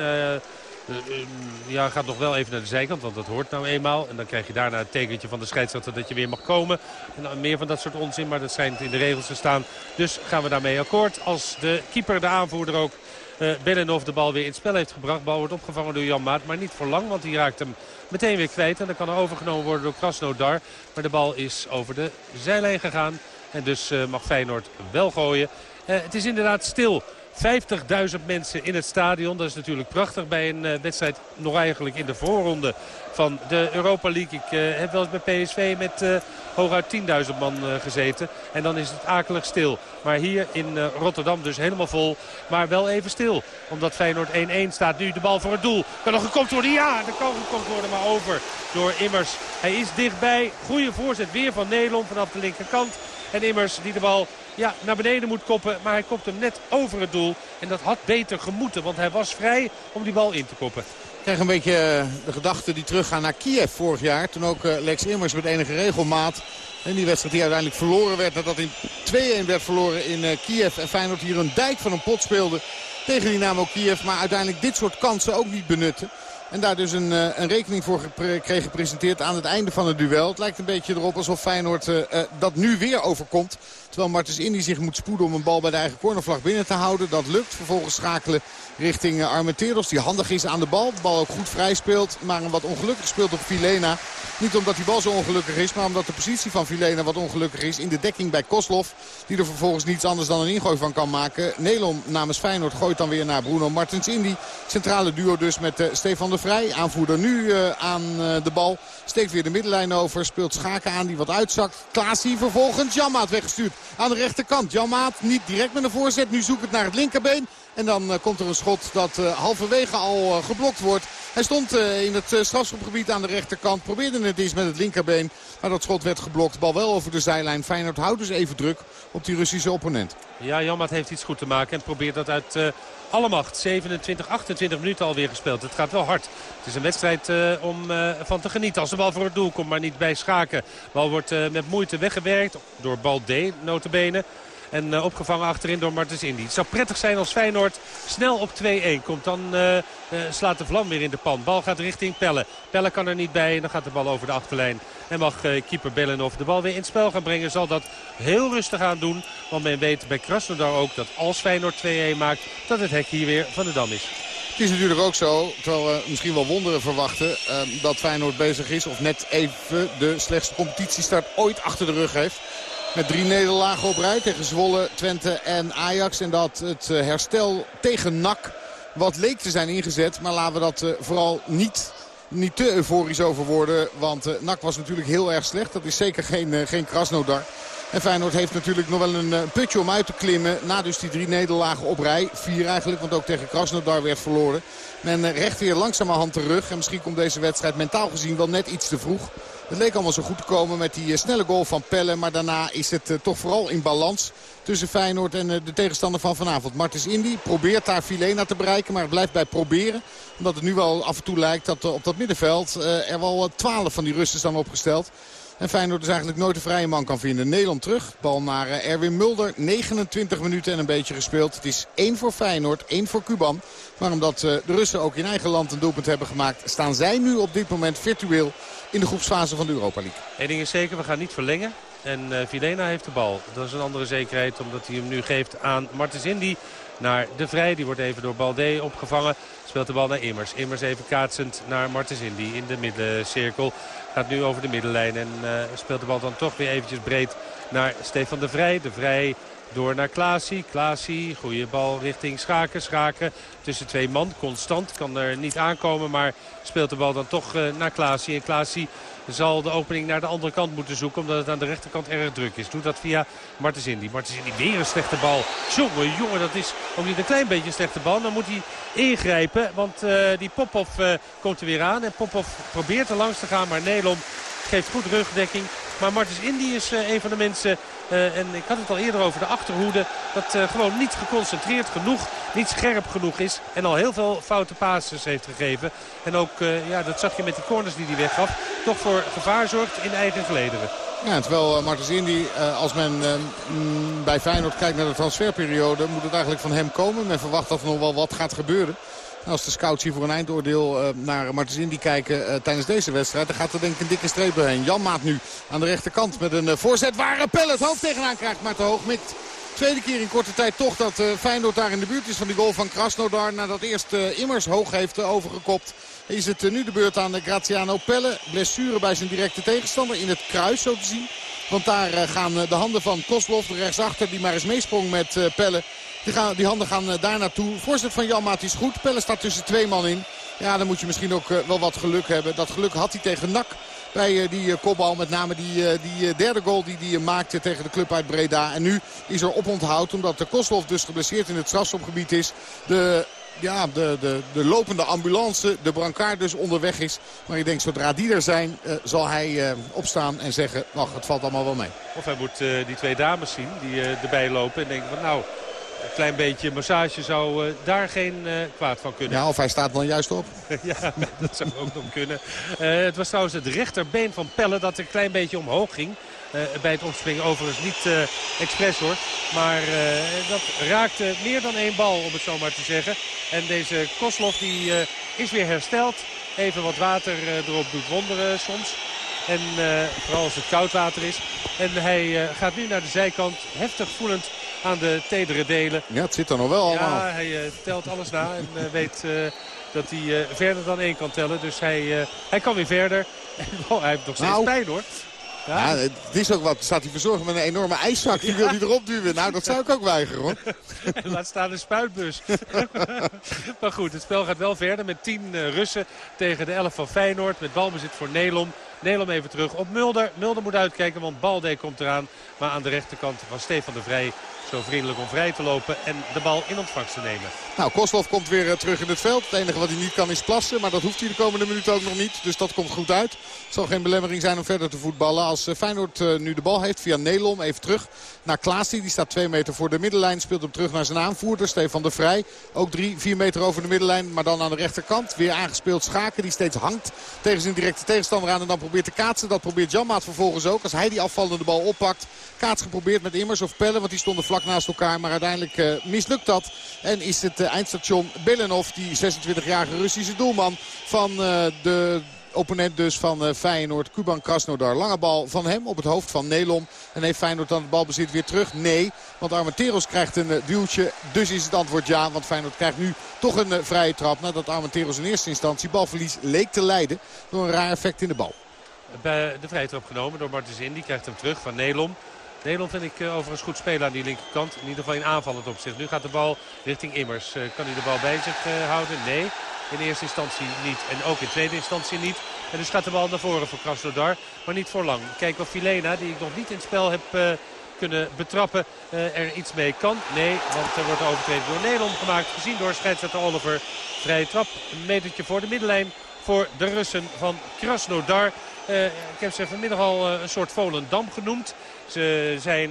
ja, gaat nog wel even naar de zijkant, want dat hoort nou eenmaal. En dan krijg je daarna het tekentje van de scheidsrechter dat je weer mag komen. En meer van dat soort onzin, maar dat schijnt in de regels te staan. Dus gaan we daarmee akkoord. Als de keeper, de aanvoerder ook, uh, Belenov de bal weer in het spel heeft gebracht. Bal wordt opgevangen door Jan Maat, maar niet voor lang, want hij raakt hem meteen weer kwijt. En dan kan er overgenomen worden door Krasnodar. Maar de bal is over de zijlijn gegaan. En dus uh, mag Feyenoord wel gooien. Uh, het is inderdaad stil 50.000 mensen in het stadion. Dat is natuurlijk prachtig bij een wedstrijd nog eigenlijk in de voorronde van de Europa League. Ik heb wel eens bij PSV met hooguit 10.000 man gezeten. En dan is het akelig stil. Maar hier in Rotterdam dus helemaal vol. Maar wel even stil. Omdat Feyenoord 1-1 staat. Nu de bal voor het doel. Kan nog gekomen worden? Ja, er kan gekomen worden. Maar over door Immers. Hij is dichtbij. Goede voorzet weer van Nederland vanaf de linkerkant. En Immers die de bal ja, naar beneden moet koppen. Maar hij kopt hem net over het doel. En dat had beter gemoeten. Want hij was vrij om die bal in te koppen. Krijg een beetje eh, de gedachten die teruggaan naar Kiev vorig jaar. Toen ook eh, Lex Immers met enige regelmaat. En die wedstrijd die uiteindelijk verloren werd. Nadat in 2-1 werd verloren in uh, Kiev. En Feyenoord hier een dijk van een pot speelde tegen Dynamo Kiev. Maar uiteindelijk dit soort kansen ook niet benutten. En daar dus een, een rekening voor kreeg gepresenteerd aan het einde van het duel. Het lijkt een beetje erop alsof Feyenoord dat nu weer overkomt. Terwijl Martens Indy zich moet spoeden om een bal bij de eigen cornervlag binnen te houden. Dat lukt. Vervolgens schakelen richting eh, Armenteros. Die handig is aan de bal. De bal ook goed vrij speelt. Maar een wat ongelukkig speelt op Filena. Niet omdat die bal zo ongelukkig is. Maar omdat de positie van Filena wat ongelukkig is. In de dekking bij Koslov. Die er vervolgens niets anders dan een ingooi van kan maken. Nelom namens Feyenoord gooit dan weer naar Bruno Martens Indy. Centrale duo dus met uh, Stefan de Vrij. Aanvoerder nu uh, aan de bal. Steekt weer de middenlijn over. Speelt Schaken aan die wat uitzakt. Klaas hier vervolgens. Jammaat weggestuurd aan de rechterkant. Jammaat niet direct met een voorzet. Nu zoekt het naar het linkerbeen. En dan uh, komt er een schot dat uh, halverwege al uh, geblokt wordt. Hij stond in het strafschopgebied aan de rechterkant. Probeerde het eens met het linkerbeen. Maar dat schot werd geblokt. Bal wel over de zijlijn. Feyenoord houdt dus even druk op die Russische opponent. Ja, Jammaat heeft iets goed te maken. En probeert dat uit alle macht. 27, 28 minuten alweer gespeeld. Het gaat wel hard. Het is een wedstrijd om van te genieten. Als de bal voor het doel komt, maar niet bij schaken. Bal wordt met moeite weggewerkt. Door bal D, notabene. En uh, opgevangen achterin door Martens Indy. Het zou prettig zijn als Feyenoord snel op 2-1 komt. Dan uh, uh, slaat de vlam weer in de pan. Bal gaat richting Pelle. Pelle kan er niet bij en dan gaat de bal over de achterlijn. En mag keeper Bellenov de bal weer in het spel gaan brengen. Zal dat heel rustig aan doen. Want men weet bij Krasnodar ook dat als Feyenoord 2-1 maakt... dat het hek hier weer van de Dam is. Het is natuurlijk ook zo, terwijl we misschien wel wonderen verwachten... dat Feyenoord bezig is of net even de slechtste competitiestart ooit achter de rug heeft. Met drie nederlagen op rij tegen Zwolle, Twente en Ajax. En dat het eh, herstel tegen NAC wat leek te zijn ingezet. Maar laten we dat eh, vooral niet, niet te euforisch over worden. Want eh, NAC was natuurlijk heel erg slecht. Dat is zeker geen, geen Krasnodar. En Feyenoord heeft natuurlijk nog wel een putje om uit te klimmen. Na dus die drie nederlagen op rij. Vier eigenlijk, want ook tegen Krasnodar werd verloren. Men recht weer langzamerhand terug. En misschien komt deze wedstrijd mentaal gezien wel net iets te vroeg. Het leek allemaal zo goed te komen met die snelle goal van Pelle. Maar daarna is het toch vooral in balans tussen Feyenoord en de tegenstander van vanavond. Martens Indy probeert daar Filena te bereiken, maar het blijft bij proberen. Omdat het nu wel af en toe lijkt dat op dat middenveld er wel twaalf van die Russen staan opgesteld. En Feyenoord dus eigenlijk nooit een vrije man kan vinden. Nederland terug. Bal naar eh, Erwin Mulder. 29 minuten en een beetje gespeeld. Het is 1 voor Feyenoord, 1 voor Cuban. Maar omdat eh, de Russen ook in eigen land een doelpunt hebben gemaakt... staan zij nu op dit moment virtueel in de groepsfase van de Europa League. Eén ding is zeker, we gaan niet verlengen. En uh, Vilena heeft de bal. Dat is een andere zekerheid omdat hij hem nu geeft aan Martens Indy naar De Vrij. Die wordt even door Balde opgevangen. Speelt de bal naar Immers. Immers even kaatsend naar Martens Indy in de middencirkel. Gaat nu over de middenlijn en uh, speelt de bal dan toch weer eventjes breed naar Stefan de Vrij. De Vrij door naar Klaasie. Klaasie, goede bal richting Schaken. Schaken tussen twee man, constant. Kan er niet aankomen, maar speelt de bal dan toch uh, naar Klaasie. En Klaasie zal de opening naar de andere kant moeten zoeken. Omdat het aan de rechterkant erg druk is. Doet dat via Martens Indy. Martens weer een slechte bal. Jongen, jongen, dat is ook niet een klein beetje een slechte bal. Dan moet hij ingrijpen. Want uh, die Popov uh, komt er weer aan. En Popov probeert er langs te gaan. Maar Nelom geeft goed rugdekking. Maar Martens Indy is uh, een van de mensen, uh, en ik had het al eerder over de achterhoede, dat uh, gewoon niet geconcentreerd genoeg, niet scherp genoeg is. En al heel veel foute passes heeft gegeven. En ook, ja, dat zag je met die corners die hij weggaf, toch voor gevaar zorgt in eigen gelederen. Ja, terwijl Martens Indy, als men mm, bij Feyenoord kijkt naar de transferperiode, moet het eigenlijk van hem komen. Men verwacht dat er nog wel wat gaat gebeuren. Als de scouts hier voor een eindoordeel uh, naar Martens kijken uh, tijdens deze wedstrijd... dan gaat er denk ik een dikke streep doorheen. Jan Maat nu aan de rechterkant met een uh, voorzet waar Pelle het hoofd tegenaan krijgt. Maar te hoog mikt. Tweede keer in korte tijd toch dat Feyenoord daar in de buurt is van die goal van Krasnodar. Nadat eerst Immers hoog heeft overgekopt. Is het nu de beurt aan Graziano Pelle. Blessure bij zijn directe tegenstander in het kruis zo te zien. Want daar gaan de handen van Koslov, de rechtsachter, die maar eens meesprong met Pelle. Die, gaan, die handen gaan daar naartoe. Voorzet van Jan Maat is goed. Pelle staat tussen twee man in. Ja, dan moet je misschien ook wel wat geluk hebben. Dat geluk had hij tegen NAC bij die kopbal. Met name die, die derde goal die hij maakte tegen de club uit Breda. En nu is er oponthoud omdat de Koslov dus geblesseerd in het strafschopgebied is. De ja, de, de, de lopende ambulance, de brancard dus onderweg is. Maar ik denk zodra die er zijn, zal hij opstaan en zeggen, wacht, het valt allemaal wel mee. Of hij moet die twee dames zien die erbij lopen en denken van nou, een klein beetje massage zou uh, daar geen uh, kwaad van kunnen. Ja, of hij staat dan juist op. ja, dat zou ook nog kunnen. Uh, het was trouwens het rechterbeen van Pelle dat een klein beetje omhoog ging. bij het opspringen overigens niet expres hoor. Maar dat raakte meer dan één bal om het zo maar te zeggen. En deze Koslov die is weer hersteld. Even wat water erop doet wonderen soms. En vooral als het koud water is. En hij gaat nu naar de zijkant heftig voelend aan de tedere delen. Ja, het zit er nog wel allemaal. Ja, hij uh, telt alles na en uh, weet uh, dat hij verder dan één kan tellen. Dus hij, hij kan weer verder. oh, hij heeft nog steeds nou, pijn hoor. Ja. ja, het is ook wat. Staat hij verzorgd met een enorme ijszak. Die ja. wil hij erop duwen. Nou, dat zou ik ook weigeren hoor. Laat staan een spuitbus. maar goed, het spel gaat wel verder met 10 Russen tegen de 11 van Feyenoord. Met balbezit voor Nelom. Nelom even terug op Mulder. Mulder moet uitkijken, want Balde komt eraan. Maar aan de rechterkant van Stefan de Vrij zo vriendelijk om vrij te lopen en de bal in ontvangst te nemen. Nou, Koslov komt weer uh, terug in het veld. Het enige wat hij niet kan is plassen. Maar dat hoeft hij de komende minuten ook nog niet. Dus dat komt goed uit. Het zal geen belemmering zijn om verder te voetballen. Als uh, Feyenoord uh, nu de bal heeft via Nelom even terug naar Klaasie. Die staat twee meter voor de middenlijn. Speelt hem terug naar zijn aanvoerder Stefan de Vrij. Ook drie, vier meter over de middenlijn. Maar dan aan de rechterkant. Weer aangespeeld Schaken. Die steeds hangt tegen zijn directe tegenstander aan. En dan probeert te kaatsen. Dat probeert Janmaat vervolgens ook. Als hij die afvallende bal oppakt. Kaats geprobeerd met Immers of Pellen. Want die stonden vlak naast elkaar. Maar uiteindelijk uh, mislukt dat. En is het uh, eindstation Belenov, die 26-jarige Russische doelman van uh, de opponent dus van Feyenoord, Kuban Krasnodar. Lange bal van hem op het hoofd van Nelom. En heeft Feyenoord dan het balbezit weer terug? Nee, want Armenteros krijgt een duwtje. Dus is het antwoord ja, want Feyenoord krijgt nu toch een vrije trap. Nadat Armenteros in eerste instantie balverlies leek te leiden door een raar effect in de bal. De vrije trap genomen door Martens Die krijgt hem terug van Nelom. Nederland vind ik uh, overigens goed spelen aan die linkerkant. In ieder geval in aanvallend opzicht. Nu gaat de bal richting Immers. Uh, kan hij de bal bij zich uh, houden? Nee. In eerste instantie niet. En ook in tweede instantie niet. En dus gaat de bal naar voren voor Krasnodar. Maar niet voor lang. Kijk of Filena, die ik nog niet in het spel heb kunnen betrappen, er iets mee kan. Nee, want er wordt overtreding door Nederland gemaakt. Gezien door scheidsrechter Oliver. Vrije trap. Een metertje voor de middenlijn voor de Russen van Krasnodar. ik heb ze vanmiddag al een soort Volendam genoemd. Ze zijn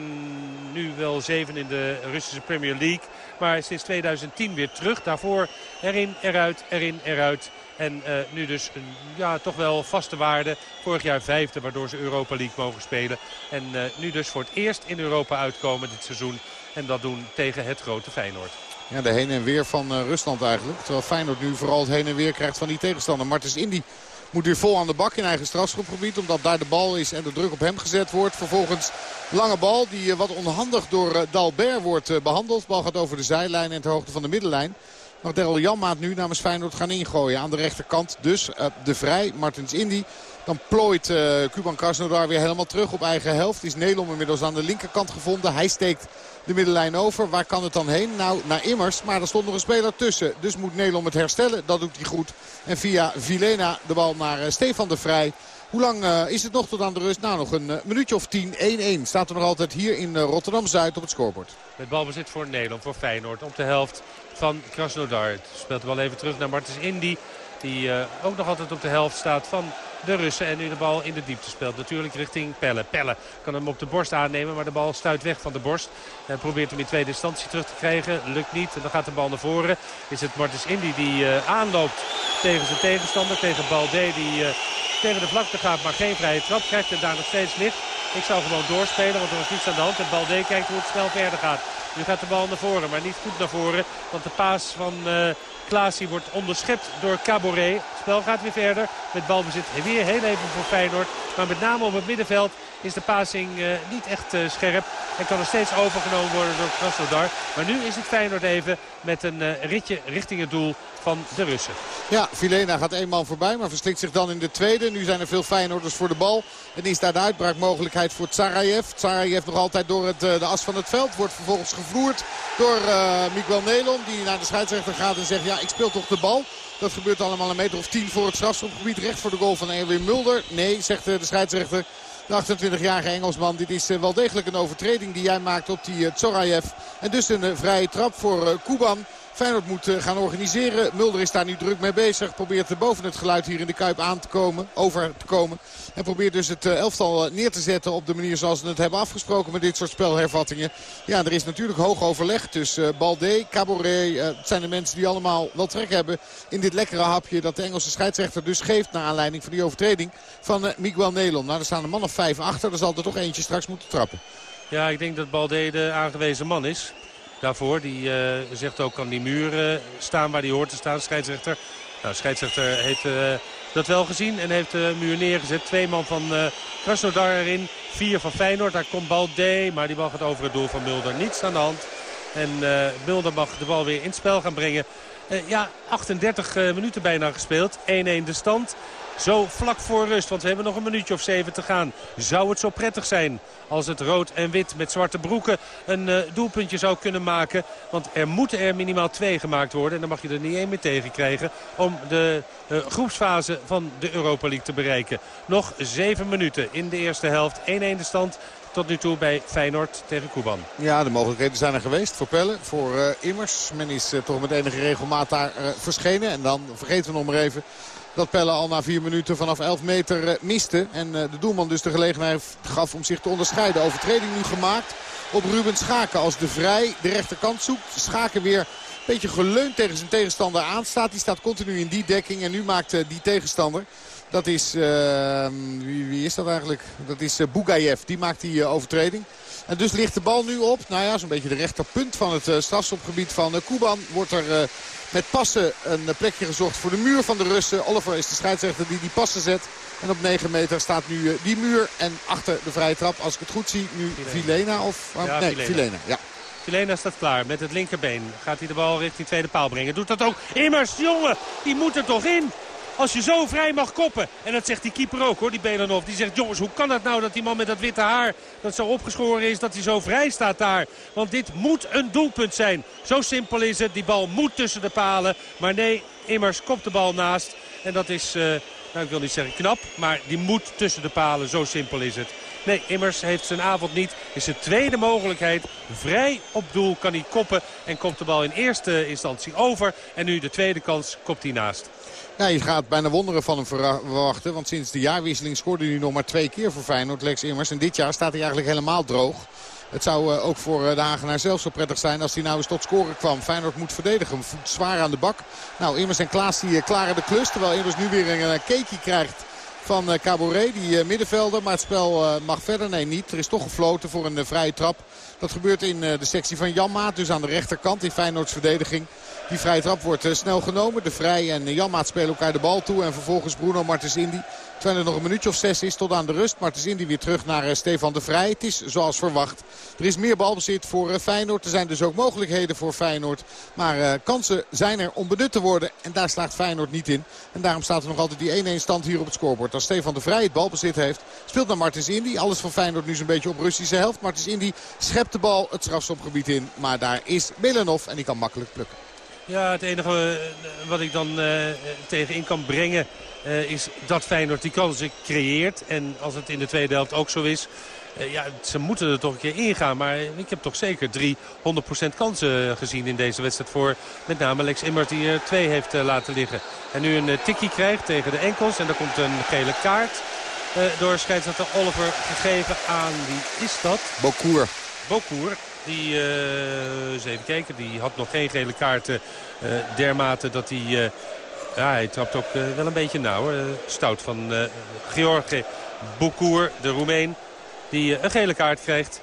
nu wel zeven in de Russische Premier League. Maar sinds 2010 weer terug. Daarvoor erin, eruit, erin, eruit. En uh, nu dus een ja, toch wel vaste waarde. Vorig jaar vijfde, waardoor ze Europa League mogen spelen. En uh, nu dus voor het eerst in Europa uitkomen dit seizoen. En dat doen tegen het grote Feyenoord. Ja, de heen en weer van uh, Rusland eigenlijk. Terwijl Feyenoord nu vooral het heen en weer krijgt van die tegenstander. Martens Indy moet weer vol aan de bak in eigen strafschopgebied. Omdat daar de bal is en de druk op hem gezet wordt. Vervolgens lange bal die wat onhandig door Dalbert wordt behandeld. De bal gaat over de zijlijn en ter hoogte van de middenlijn. Mag Daryl Janmaat nu namens Feyenoord gaan ingooien. Aan de rechterkant dus de Vrij, Martins Indy. Dan plooit uh, Kuban Krasnodar weer helemaal terug op eigen helft. Is Nelom inmiddels aan de linkerkant gevonden. Hij steekt de middenlijn over. Waar kan het dan heen? Nou, naar Immers. Maar er stond nog een speler tussen. Dus moet Nelom het herstellen. Dat doet hij goed. En via Vilena de bal naar uh, Stefan de Vrij. Hoe lang uh, is het nog tot aan de rust? Nou, nog een uh, minuutje of 10. 1-1 staat er nog altijd hier in Rotterdam-Zuid op het scorebord. Met balbezit voor Nederland, voor Feyenoord. Op de helft van Krasnodar. Speelt de bal even terug naar Martens Indy. Die ook nog altijd op de helft staat van de Russen. En nu de bal in de diepte speelt. Natuurlijk richting Pelle. Pelle kan hem op de borst aannemen. Maar de bal stuit weg van de borst. En probeert hem in tweede instantie terug te krijgen. Lukt niet. En dan gaat de bal naar voren. Is het Martens Indy die aanloopt tegen zijn tegenstander. Tegen Balde die tegen de vlakte gaat, maar geen vrije trap krijgt en daar nog steeds ligt. Ik zou gewoon doorspelen, want er was niets aan de hand. En Balde kijkt hoe het snel verder gaat. Nu gaat de bal naar voren, maar niet goed naar voren. Want de paas van Klaasie wordt onderschept door Caboret. Het spel gaat weer verder met balbezit weer heel even voor Feyenoord. Maar met name op het middenveld is de passing uh, niet echt uh, scherp. En kan er steeds overgenomen worden door Krasnodar. Maar nu is het Feyenoord even met een uh, ritje richting het doel van de Russen. Ja, Vilena gaat één man voorbij, maar verslikt zich dan in de tweede. Nu zijn er veel Feyenoorders voor de bal. En is daar de uitbraakmogelijkheid voor Tsarayev. Tsarayev nog altijd door het, de as van het veld. Wordt vervolgens gevloerd door Miguel Nelon. Die naar de scheidsrechter gaat en zegt, ja, ik speel toch de bal. Dat gebeurt allemaal een meter of tien voor het strafschopgebied. Recht voor de goal van Erwin Mulder. Nee, zegt de scheidsrechter. De 28-jarige Engelsman. Dit is wel degelijk een overtreding die jij maakt op die Tsorayev. En dus een vrije trap voor Kuban. Feyenoord moet gaan organiseren. Mulder is daar nu druk mee bezig. Probeert boven het geluid hier in de Kuip aan te komen. Over te komen. En probeert dus het elftal neer te zetten op de manier zoals we het hebben afgesproken met dit soort spelhervattingen. Ja, er is natuurlijk hoog overleg tussen Balde, Caboret. Het zijn de mensen die allemaal wel trek hebben in dit lekkere hapje. Dat de Engelse scheidsrechter dus geeft naar aanleiding van die overtreding van Miguel Nelon. Nou, er staan een man of vijf achter. Er zal er toch eentje straks moeten trappen. Ja, ik denk dat Balde de aangewezen man is daarvoor. Die uh, zegt ook aan die muur uh, staan waar hij hoort te staan, scheidsrechter. Nou, scheidsrechter heeft uh, dat wel gezien en heeft de muur neergezet. Twee man van Krasnodar erin, vier van Feyenoord. Daar komt bal D, maar die bal gaat over het doel van Mulder. Niets aan de hand. En Mulder mag de bal weer in het spel gaan brengen. ja, 38 minuten bijna gespeeld. 1-1 de stand. Zo vlak voor rust, want we hebben nog een minuutje of zeven te gaan. Zou het zo prettig zijn als het rood en wit met zwarte broeken een uh, doelpuntje zou kunnen maken. Want er moeten er minimaal twee gemaakt worden. En dan mag je er niet één meer tegen krijgen om de uh, groepsfase van de Europa League te bereiken. Nog zeven minuten in de eerste helft. 1-1 de stand tot nu toe bij Feyenoord tegen Kuban. Ja, de mogelijkheden zijn er geweest voor Pelle, voor uh, Immers. Men is uh, toch met enige regelmaat daar uh, verschenen. En dan vergeten we nog maar even dat Pelle al na vier minuten vanaf 11 meter miste. En de doelman dus de gelegenheid gaf om zich te onderscheiden. Overtreding nu gemaakt op Ruben Schaken als de Vrij de rechterkant zoekt. Schaken weer een beetje geleund tegen zijn tegenstander aanstaat. Die staat continu in die dekking en nu maakt die tegenstander... Dat is, uh, wie, wie, is dat eigenlijk? Dat is uh, Bugayev. Die maakt die uh, overtreding. En dus ligt de bal nu op. Nou ja, zo'n beetje de rechterpunt van het uh, strafschopgebied van Kuban. Wordt er met passen een plekje gezocht voor de muur van de Russen. Oliver is de scheidsrechter die die passen zet. En op 9 meter staat nu die muur. En achter de vrije trap, als ik het goed zie, nu Vilena. of... Ja, nee, Vilena. Vilena. Ja. Vilena staat klaar met het linkerbeen. Gaat hij de bal richting tweede paal brengen. Doet dat ook. Immers, jongen, die moet er toch in. Als je zo vrij mag koppen. En dat zegt die keeper ook hoor, die Belanov. Die zegt, jongens, hoe kan dat nou dat die man met dat witte haar... dat zo opgeschoren is, dat hij zo vrij staat daar. Want dit moet een doelpunt zijn. Zo simpel is het. Die bal moet tussen de palen. Maar nee, Immers kopt de bal naast. En dat is, uh, nou ik wil niet zeggen knap, maar die moet tussen de palen. Zo simpel is het. Nee, Immers heeft zijn avond niet. Is zijn tweede mogelijkheid. Vrij op doel kan hij koppen. En komt de bal in eerste instantie over. En nu de tweede kans kopt hij naast. Ja, je gaat bijna wonderen van hem verwachten. Want sinds de jaarwisseling scoorde hij nog maar twee keer voor Feyenoord, Lex Immers. En dit jaar staat hij eigenlijk helemaal droog. Het zou uh, ook voor uh, de Hagenaar zelf zo prettig zijn als hij nou eens tot scoren kwam. Feyenoord moet verdedigen. Voet zwaar aan de bak. Nou, Immers en Klaas die uh, klaren de klus. Terwijl Immers nu weer een keekie krijgt van Caboret, die middenvelder. Maar het spel mag verder. Nee, niet. Er is toch gefloten voor een vrije trap. Dat gebeurt in de sectie van Janmaat. Dus aan de rechterkant in Feyenoords verdediging. Die vrije trap wordt snel genomen. De Vrij en Janmaat spelen elkaar de bal toe. En vervolgens Bruno Martens Indy. Terwijl er nog een minuutje of zes is tot aan de rust. Martens Indy weer terug naar Stefan de Vrij. Het is zoals verwacht. Er is meer balbezit voor Feyenoord. Er zijn dus ook mogelijkheden voor Feyenoord. Maar kansen zijn er om benut te worden. En daar slaagt Feyenoord niet in. En daarom staat er nog altijd die 1-1 stand hier op het scorebord. Als Stefan de Vrij het balbezit heeft, speelt naar Martens Indy. Alles van Feyenoord nu zo'n beetje op Russische helft. Martens Indy schept de bal het strafschopgebied in. Maar daar is Belenov en die kan makkelijk plukken. Ja, het enige wat ik dan uh, tegenin kan brengen uh, is dat Feyenoord die kansen creëert. En als het in de tweede helft ook zo is... Ja, ze moeten er toch een keer ingaan. Maar ik heb toch zeker drie 100% kansen gezien in deze wedstrijd. Voor met name Lex Immers die er twee heeft laten liggen. En nu een tikkie krijgt tegen de enkels. En daar komt een gele kaart door scheidsrechter Oliver gegeven aan. Wie is dat? Bokour. Bokour. Die, uh, eens even kijken, die had nog geen gele kaarten uh, dermate dat hij... Uh, ja, hij trapt ook wel een beetje nauw. stout van George Bokour, de Roemeen. Die een gele kaart krijgt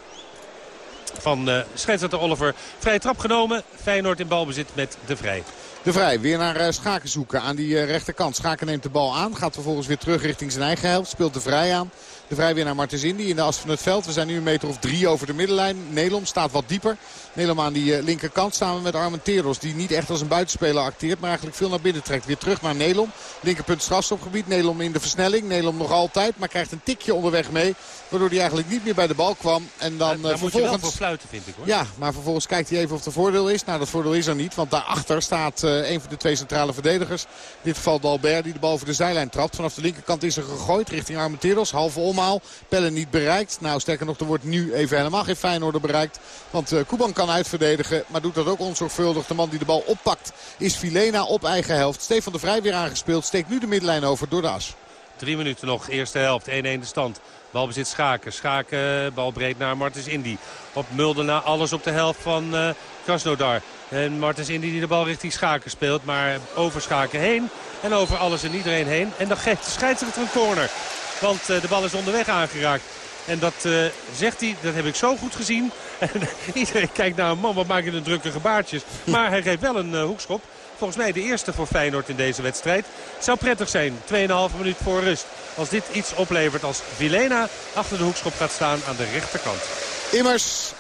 van uh, scheidsrechter Oliver. Vrije trap genomen. Feyenoord in balbezit met de Vrij. De Vrij weer naar Schaken zoeken aan die rechterkant. Schaken neemt de bal aan. Gaat vervolgens weer terug richting zijn eigen helft. Speelt de Vrij aan. De vrij weer naar Martens Indy in de as van het veld. We zijn nu een meter of drie over de middenlijn. Nelom staat wat dieper. Nelom aan die linkerkant samen met Armenteros. Die niet echt als een buitenspeler acteert. Maar eigenlijk veel naar binnen trekt. Weer terug naar Nelom. Linkerpunt strafstopgebied. Nelom in de versnelling. Nelom nog altijd. Maar krijgt een tikje onderweg mee. Waardoor hij eigenlijk niet meer bij de bal kwam. En dan Daar vervolgens... moet je wel voor fluiten vind ik hoor. Ja, maar vervolgens kijkt hij even of er voordeel is. Nou, dat voordeel is er niet. Want daarachter staat uh, een van de twee centrale verdedigers. In dit geval Dalbert die de bal over de zijlijn trapt. Vanaf de linkerkant is er gegooid richting Armenteros. Halve omhaal. Pellen niet bereikt. Nou, sterker nog, er wordt nu even helemaal geen Feyenoorder bereikt. Want uh, Kuban kan uitverdedigen. Maar doet dat ook onzorgvuldig. De man die de bal oppakt is Filena op eigen helft. Stefan de Vrij weer aangespeeld. Steekt nu de middenlijn over door de as. Drie minuten nog, eerste helft. 1-1 de stand. Balbezit Schaken. Schaken, bal breed naar Martens Indy. Op Mulder na alles op de helft van uh, Krasnodar. En Martens Indy die de bal richting Schaken speelt. Maar over Schaken heen. En over alles en iedereen heen. En dan geeft de scheidsrechter een corner. Want uh, de bal is onderweg aangeraakt. En dat uh, zegt hij, dat heb ik zo goed gezien. En iedereen kijkt naar een man, wat maak je een drukke gebaartjes. Maar hij geeft wel een hoekschop. Volgens mij de eerste voor Feyenoord in deze wedstrijd. Het zou prettig zijn, 2,5 minuut voor rust. Als dit iets oplevert als Vilena achter de hoekschop gaat staan aan de rechterkant. Immers,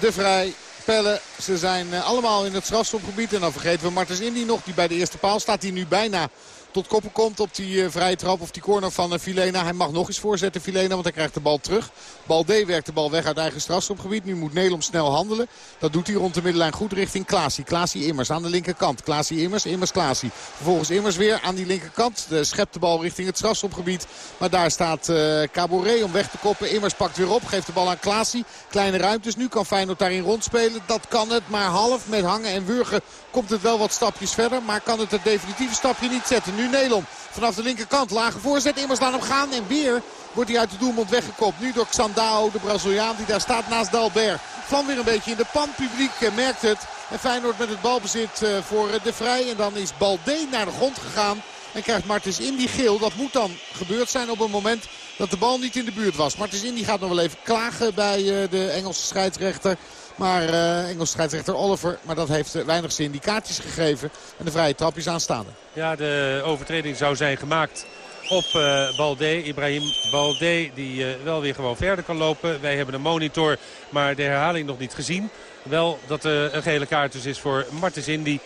De Vrij, Pelle. Ze zijn allemaal in het strafstopgebied. En dan vergeten we Martens Indy nog. Die bij de eerste paal staat hij nu bijna tot koppen komt op die uh, vrije trap of die corner van uh, Filena. Hij mag nog eens voorzetten Filena, want hij krijgt de bal terug. Balde werkt de bal weg uit eigen strafschopgebied. Nu moet Nelom snel handelen. Dat doet hij rond de middenlijn goed richting Klaasie. Klaasie Immers aan de linkerkant. Klaasie Immers, Immers Klaasie. Vervolgens Immers weer aan die linkerkant. De schept de bal richting het strafschopgebied. Maar daar staat uh, om weg te koppen. Immers pakt weer op, geeft de bal aan Klaasie. Kleine ruimtes. Nu kan Feyenoord daarin rondspelen. Dat kan het, maar half met hangen en wurgen komt het wel wat stapjes verder. Maar kan het het definitieve stapje niet zetten. Nu Nelom vanaf de linkerkant. Lage voorzet. Immers laat hem gaan. En weer wordt hij uit de doelmond weggekopt. Nu door Xandao, de Braziliaan die daar staat naast Dalbert. Van weer een beetje in de pan. Publiek merkt het. En Feyenoord met het balbezit voor de Vrij. En dan is Balde naar de grond gegaan. En krijgt Martens Indy geel. Dat moet dan gebeurd zijn op een moment dat de bal niet in de buurt was. Martens Indy gaat nog wel even klagen bij de Engelse scheidsrechter. Maar uh, Engels scheidsrechter Oliver, maar dat heeft weinig zin. Die kaartjes gegeven en de vrije trap is aanstaande. Ja, de overtreding zou zijn gemaakt op uh, Balde. Ibrahim Balde die wel weer gewoon verder kan lopen. Wij hebben een monitor, maar de herhaling nog niet gezien. Wel dat er een gele kaart dus is voor Martens Indy.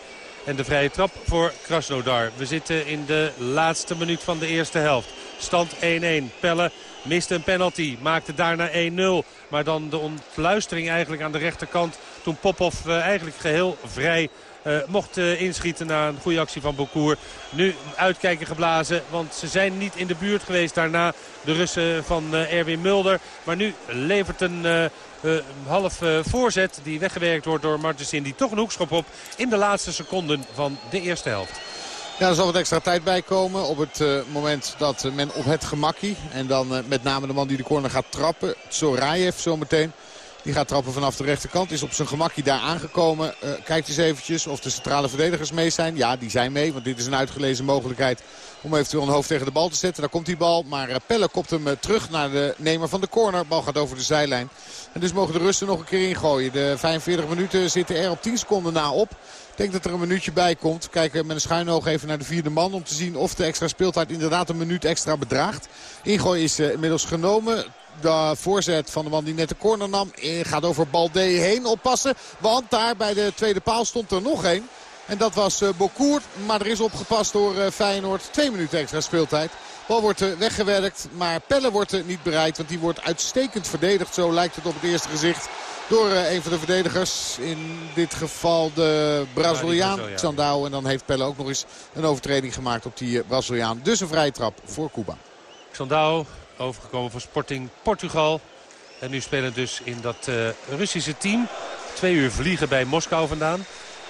En de vrije trap voor Krasnodar. We zitten in de laatste minuut van de eerste helft. Stand 1-1. Pelle miste een penalty. Maakte daarna 1-0. Maar dan de ontluistering eigenlijk aan de rechterkant. Toen Popov uh, eigenlijk geheel vrij mocht inschieten na een goede actie van Bokour. Nu uitkijken geblazen, want ze zijn niet in de buurt geweest daarna. De Russen van Erwin Mulder. Maar nu levert een... half voorzet die weggewerkt wordt door Martensin. Die toch een hoekschop op in de laatste seconden van de eerste helft. Ja, er zal wat extra tijd bij komen op het uh, moment dat men op het gemakkie... en dan uh, met name de man die de corner gaat trappen, Sorayev zometeen... Die gaat trappen vanaf de rechterkant. Is op zijn gemakje daar aangekomen. Kijkt eens eventjes of de centrale verdedigers mee zijn. Ja, die zijn mee. Want dit is een uitgelezen mogelijkheid om eventueel een hoofd tegen de bal te zetten. Daar komt die bal. Maar Pelle kopt hem terug naar de nemer van de corner. Bal gaat over de zijlijn. En dus mogen de Russen nog een keer ingooien. De 45 minuten zitten er op 10 seconden na op. Denk dat er een minuutje bij komt. Kijken met een schuin oog even naar de vierde man. Om te zien of de extra speeltijd inderdaad een minuut extra bedraagt. Ingooi is uh, inmiddels genomen. De voorzet van de man die net de corner nam gaat over Balde heen oppassen. Want daar bij de tweede paal stond er nog één. En dat was uh, Bokoer. Maar er is opgepast door Feyenoord. Twee minuten extra speeltijd. Bal wordt weggewerkt. Maar Pelle wordt niet bereikt. Want die wordt uitstekend verdedigd. Zo lijkt het op het eerste gezicht. Door een van de verdedigers. In dit geval de Braziliaan. Xandao. En dan heeft Pelle ook nog eens een overtreding gemaakt op die Braziliaan. Dus een vrije trap voor Cuba. Xandao overgekomen voor Sporting Portugal. En nu spelen dus in dat uh, Russische team. Twee uur vliegen bij Moskou vandaan.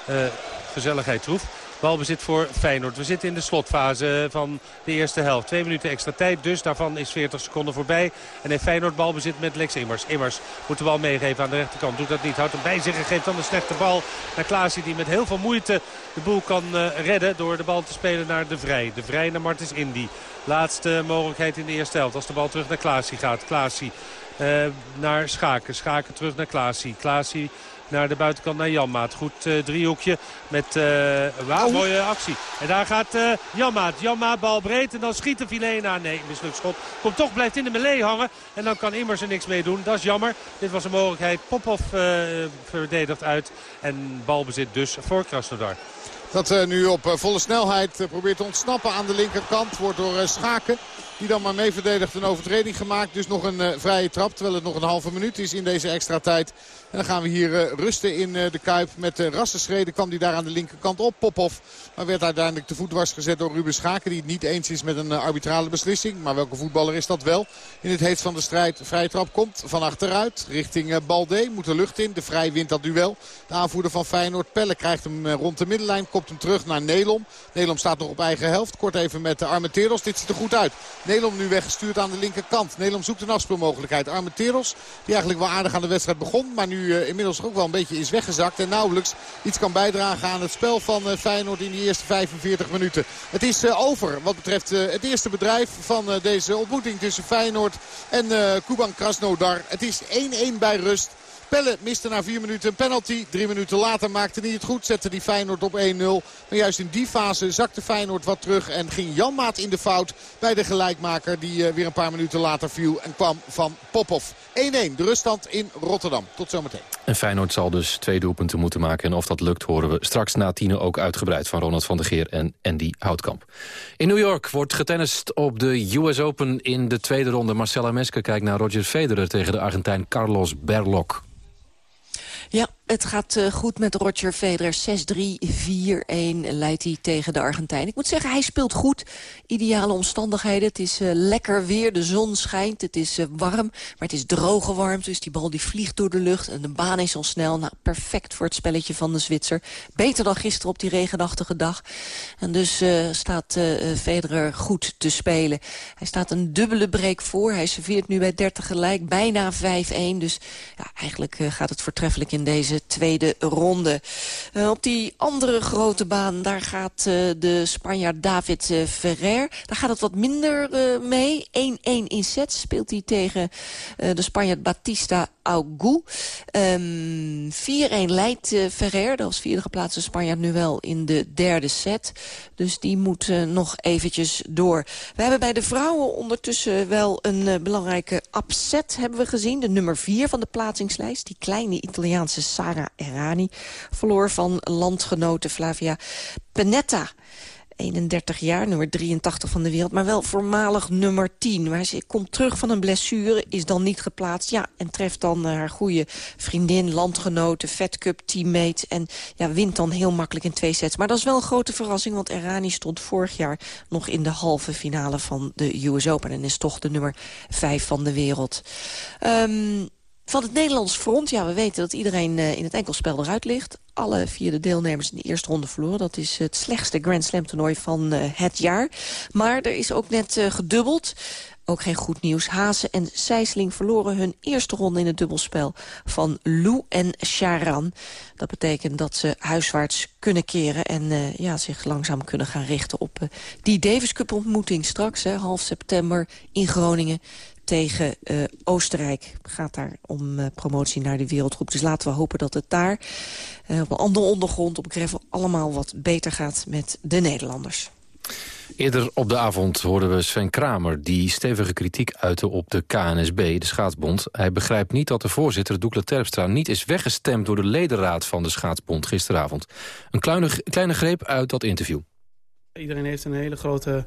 Uh, gezelligheid troef. Balbezit voor Feyenoord. We zitten in de slotfase van de eerste helft. Twee minuten extra tijd dus. Daarvan is 40 seconden voorbij. En heeft Feyenoord balbezit met Lex Immers. Immers moet de bal meegeven aan de rechterkant. Doet dat niet. Houdt hem bij zich en geeft dan een slechte bal naar Klaasie. Die met heel veel moeite de boel kan uh, redden door de bal te spelen naar De Vrij. De Vrij naar Martens Indy. Laatste mogelijkheid in de eerste helft. Als de bal terug naar Klaasie gaat. Klaasie uh, naar Schaken. Schaken terug naar Klaasie. Klaasie naar de buitenkant naar Janmaat. Goed uh, driehoekje met uh, wow, mooie actie. En daar gaat uh, Janmaat. Janmaat bal breed en dan schiet de Filena. Nee, mislukt schot. Komt toch, blijft in de melee hangen. En dan kan Immers er niks mee doen. Dat is jammer. Dit was een mogelijkheid. Popov verdedigt uit. En balbezit dus voor Krasnodar. Dat nu op volle snelheid probeert te ontsnappen aan de linkerkant. Wordt door Schaken die dan maar mee verdedigt een overtreding gemaakt. Dus nog een vrije trap. Terwijl het nog een halve minuut is in deze extra tijd. En dan gaan we hier uh, rusten in uh, de Kuip. Met uh, rassenschreden kwam hij daar aan de linkerkant op. Popov. Maar werd uiteindelijk te voet was gezet door Ruben Schaken. Die het niet eens is met een arbitrale beslissing. Maar welke voetballer is dat wel? In het heet van de strijd. Vrije trap komt van achteruit. Richting Balde. Moet de lucht in. De Vrij wint dat duel. De aanvoerder van Feyenoord. Pelle krijgt hem rond de middenlijn. Kopt hem terug naar Nelom. Nelom staat nog op eigen helft. Kort even met de Armenteros. Dit ziet er goed uit. Nelom nu weggestuurd aan de linkerkant. Nelom zoekt een afspeelmogelijkheid. Armenteros. Die eigenlijk wel aardig aan de wedstrijd begon. Maar nu uh, inmiddels ook wel een beetje is weggezakt. En nauwelijks iets kan bijdragen aan het spel van uh, Feyenoord in die eerste 45 minuten. Het is uh, over wat betreft het eerste bedrijf van deze ontmoeting tussen Feyenoord en Kuban Krasnodar. Het is 1-1 bij rust. Pelle miste na vier minuten een penalty. Drie minuten later maakte hij het goed. Zette die Feyenoord op 1-0. Maar juist in die fase zakte Feyenoord wat terug. En ging Janmaat in de fout bij de gelijkmaker. Die uh, weer een paar minuten later viel. En kwam van Popov. 1-1 de ruststand in Rotterdam. Tot zometeen. En Feyenoord zal dus twee doelpunten moeten maken. En of dat lukt horen we straks na tienen ook uitgebreid... van Ronald van der Geer en Andy Houtkamp. In New York wordt getennist op de US Open in de tweede ronde. Marcella Mesker kijkt naar Roger Federer tegen de Argentijn Carlos Berlok. Ja, het gaat uh, goed met Roger Federer. 6-3, 4-1 leidt hij tegen de Argentijn. Ik moet zeggen, hij speelt goed. Ideale omstandigheden. Het is uh, lekker weer, de zon schijnt, het is uh, warm. Maar het is droge warmte, dus die bal die vliegt door de lucht. En de baan is al snel. Nou, perfect voor het spelletje van de Zwitser. Beter dan gisteren op die regenachtige dag. En dus staat Federer goed te spelen. Hij staat een dubbele break voor. Hij serveert nu bij 30 gelijk, bijna 5-1. Dus ja, eigenlijk gaat het voortreffelijk in deze tweede ronde. Uh, op die andere grote baan, daar gaat uh, de Spanjaard David uh, Ferrer. Daar gaat het wat minder mee. 1-1 in sets speelt hij tegen de Spanjaard Batista Augú. Um, 4-1 leidt Ferrer. Dat was vierde geplaatste Spanjaard nu wel in de derde set. Dus die moet nog eventjes door. We hebben bij de vrouwen ondertussen wel een belangrijke upset hebben we gezien. De nummer 4 van de plaatsingslijst. Die kleine Italiaanse Sara Errani verloor van landgenote Flavia Pennetta. 31 jaar, nummer 83 van de wereld... maar wel voormalig nummer 10. Maar ze komt terug van een blessure, is dan niet geplaatst... ja, en treft dan haar goede vriendin, landgenote, Fed Cup teammate... en ja, wint dan heel makkelijk in twee sets. Maar dat is wel een grote verrassing, want Errani stond vorig jaar... nog in de halve finale van de US Open... en is toch de nummer 5 van de wereld. Um, van het Nederlands front, ja, we weten dat iedereen uh, in het enkelspel eruit ligt. Alle vier de deelnemers in de eerste ronde verloren. Dat is het slechtste Grand Slam toernooi van uh, het jaar. Maar er is ook net uh, gedubbeld. Ook geen goed nieuws. Hazen en Sijsling verloren hun eerste ronde in het dubbelspel van Lou en Charan. Dat betekent dat ze huiswaarts kunnen keren en uh, ja, zich langzaam kunnen gaan richten op die Davis Cup ontmoeting straks, hè, half september in Groningen tegen uh, Oostenrijk. gaat daar om uh, promotie naar de wereldgroep. Dus laten we hopen dat het daar uh, op een andere ondergrond, op Greffel... allemaal wat beter gaat met de Nederlanders. Eerder op de avond hoorden we Sven Kramer... die stevige kritiek uitte op de KNSB, de schaatsbond. Hij begrijpt niet dat de voorzitter, Doekle Terpstra... niet is weggestemd door de ledenraad van de schaatsbond gisteravond. Een kleine, kleine greep uit dat interview. Iedereen heeft een hele grote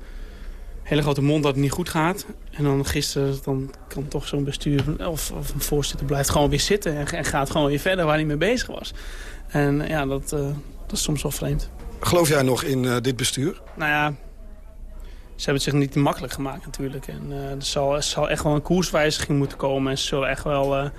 hele grote mond dat het niet goed gaat. En dan gisteren dan kan toch zo'n bestuur of, of, een voorzitter blijft gewoon weer zitten... En, en, gaat gewoon weer verder waar hij mee bezig was. En ja, dat, uh, dat is soms wel vreemd. Geloof jij nog in uh, dit bestuur? Nou ja, ze hebben het zich niet makkelijk gemaakt natuurlijk. En uh, er, zal, er zal echt wel een koerswijziging moeten komen. En ze zullen echt wel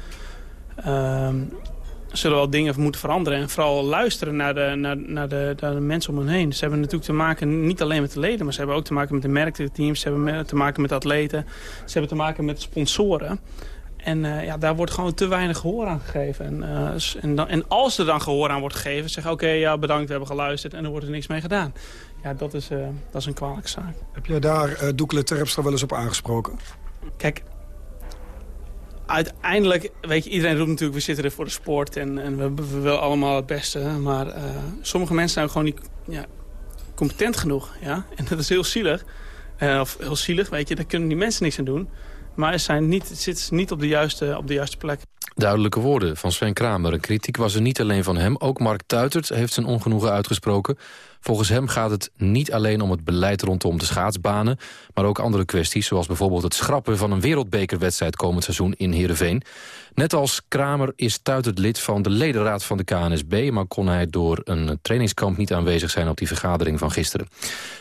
zullen wel dingen moeten veranderen. En vooral luisteren naar de, naar, naar, de, naar de mensen om hen heen. Ze hebben natuurlijk te maken niet alleen met de leden... maar ze hebben ook te maken met de merkteams. Ze hebben te maken met atleten. Ze hebben te maken met sponsoren. En uh, ja, daar wordt gewoon te weinig gehoor aan gegeven. En, uh, en, dan, en als er dan gehoor aan wordt gegeven... zeggen oké, okay, ja, bedankt, we hebben geluisterd... en er wordt er niks mee gedaan. Ja, dat is, uh, dat is een kwalijke zaak. Heb jij daar uh, Doekle Terpstra wel eens op aangesproken? Kijk, uiteindelijk, weet je, iedereen roept natuurlijk... we zitten er voor de sport en, en we, we willen allemaal het beste. Maar uh, sommige mensen zijn gewoon niet ja, competent genoeg. Ja? En dat is heel zielig. Uh, of heel zielig, weet je, daar kunnen die mensen niks aan doen. Maar ze zijn niet, zitten niet op de, juiste, op de juiste plek. Duidelijke woorden van Sven Kramer. Een kritiek was er niet alleen van hem. Ook Mark Tuitert heeft zijn ongenoegen uitgesproken. Volgens hem gaat het niet alleen om het beleid rondom de schaatsbanen... maar ook andere kwesties, zoals bijvoorbeeld het schrappen... van een wereldbekerwedstrijd komend seizoen in Heerenveen. Net als Kramer is Tuitert lid van de ledenraad van de KNSB... maar kon hij door een trainingskamp niet aanwezig zijn op die vergadering van gisteren.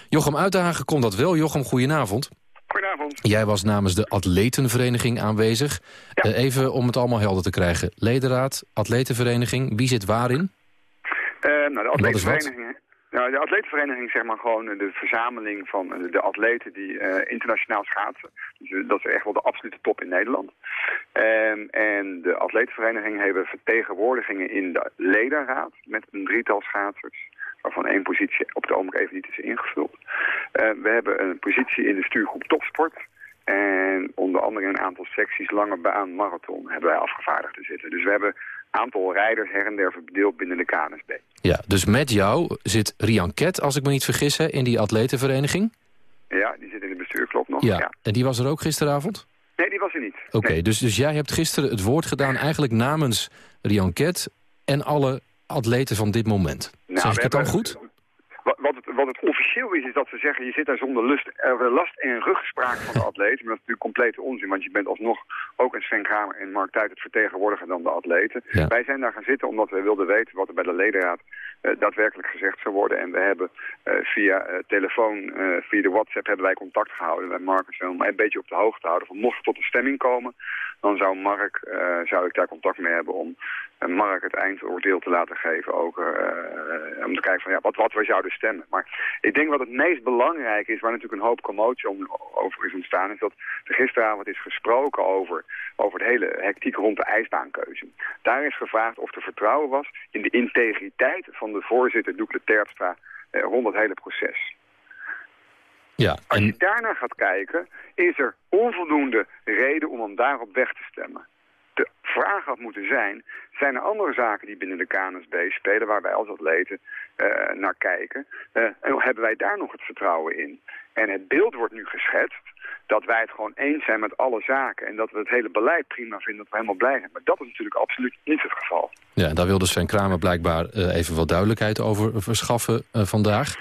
Jochem Uitdagen kon dat wel. Jochem, goedenavond. Goedenavond. Jij was namens de atletenvereniging aanwezig. Ja. Uh, even om het allemaal helder te krijgen. Ledenraad, atletenvereniging, wie zit waarin? Uh, nou, de atletenvereniging... Nou, de atletenvereniging zeg maar gewoon de verzameling van de atleten die uh, internationaal schaatsen. Dus dat is echt wel de absolute top in Nederland. Um, en de atletenvereniging hebben vertegenwoordigingen in de ledenraad met een drietal schaatsers waarvan één positie op het ogenblik even niet is ingevuld. Uh, we hebben een positie in de stuurgroep topsport. En onder andere een aantal secties lange baan marathon hebben wij afgevaardigd te zitten. Dus we hebben een aantal rijders her en der verdeeld binnen de KNSB. Ja, dus met jou zit Rian Ket, als ik me niet vergis, hè, in die atletenvereniging? Ja, die zit in het bestuur, klopt nog. Ja. ja. En die was er ook gisteravond? Nee, die was er niet. Oké, nee. dus, dus jij hebt gisteren het woord gedaan eigenlijk namens Rian Ket en alle atleten van dit moment. Nou, zeg ik het dan goed? Wat het, wat het officieel is, is dat ze zeggen... je zit daar zonder lust, uh, last en ruggespraak van de atleten. Maar dat is natuurlijk complete onzin, want je bent alsnog ook een Sven Kramer en Mark Tuit het vertegenwoordiger dan de atleten. Ja. Wij zijn daar gaan zitten omdat we wilden weten wat er bij de ledenraad uh, daadwerkelijk gezegd zou worden. En we hebben uh, via telefoon, via de WhatsApp hebben wij contact gehouden met Marcus om een beetje op de hoogte te houden van mocht het tot een stemming komen, dan zou Mark, zou ik daar contact mee hebben om Mark het eindoordeel te laten geven. Ook om te kijken van ja, wat, wat we zouden stemmen. Maar ik denk wat het meest belangrijk is, waar natuurlijk een hoop commotie om, over is ontstaan, is dat er gisteravond is gesproken over, over de hele hectiek rond de ijsbaankeuze. Daar is gevraagd of er vertrouwen was in de integriteit van de voorzitter Doekle Terpstra eh, rond het hele proces. Ja, en... Als je daarnaar gaat kijken, is er onvoldoende reden om hem daarop weg te stemmen de vraag had moeten zijn, zijn er andere zaken die binnen de KNSB spelen waar wij als atleten uh, naar kijken? Uh, en hebben wij daar nog het vertrouwen in? En het beeld wordt nu geschetst dat wij het gewoon eens zijn met alle zaken en dat we het hele beleid prima vinden, dat we helemaal blij zijn. Maar dat is natuurlijk absoluut niet het geval. Ja, daar wilde Sven Kramer blijkbaar uh, even wat duidelijkheid over verschaffen vandaag.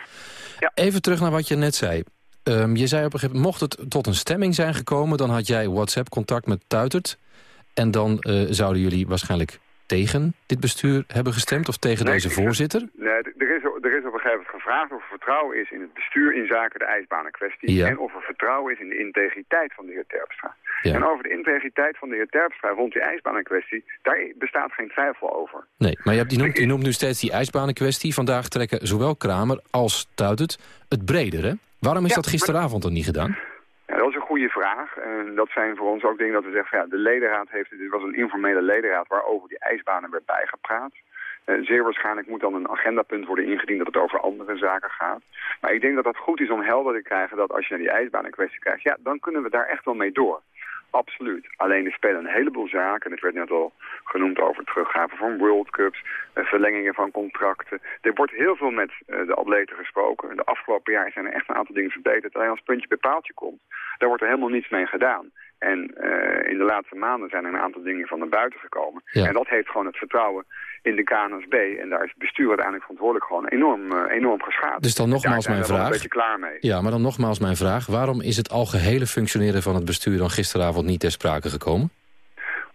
Even terug naar wat je net zei. Um, je zei op een gegeven moment, mocht het tot een stemming zijn gekomen... dan had jij WhatsApp-contact met Tuitert. En dan uh, zouden jullie waarschijnlijk tegen dit bestuur hebben gestemd... of tegen nee, deze voorzitter? Nee, er is, er is op een gegeven moment gevraagd of er vertrouwen is in het bestuur... in zaken de ijsbanenkwestie. Ja. En of er vertrouwen is in de integriteit van de heer Terpstra. Ja. En over de integriteit van de heer Terpstra rond die ijsbanenkwestie... daar bestaat geen twijfel over. Nee, maar je, hebt, je, noemt, je noemt nu steeds die ijsbanenkwestie. Vandaag trekken zowel Kramer als Tuitert het bredere. Waarom is Ja, dat gisteravond dan niet gedaan? Ja, dat is een goede vraag. En dat zijn voor ons ook dingen dat we zeggen... Van, ja, de ledenraad heeft... Dit was een informele ledenraad waarover die ijsbanen werd bijgepraat. Eh, zeer waarschijnlijk moet dan een agendapunt worden ingediend dat het over andere zaken gaat. Maar ik denk dat het goed is om helder te krijgen dat als je naar die ijsbaan een kwestie krijgt, ja, dan kunnen we daar echt wel mee door. Absoluut. Alleen er spelen een heleboel zaken. Het werd net al genoemd over teruggaven van World Cups, eh, verlengingen van contracten. Er wordt heel veel met eh, de atleten gesproken. De afgelopen jaar zijn er echt een aantal dingen verbeterd. Alleen als puntje bij paaltje komt, daar wordt er helemaal niets mee gedaan. En uh, in de laatste maanden zijn er een aantal dingen van naar buiten gekomen. Ja. En dat heeft gewoon het vertrouwen in de KNSB. En daar is het bestuur uiteindelijk verantwoordelijk gewoon enorm, uh, enorm geschaad. Dus dan nogmaals mijn vraag. een beetje klaar mee. Ja, maar dan nogmaals mijn vraag. Waarom is het algehele functioneren van het bestuur dan gisteravond niet ter sprake gekomen?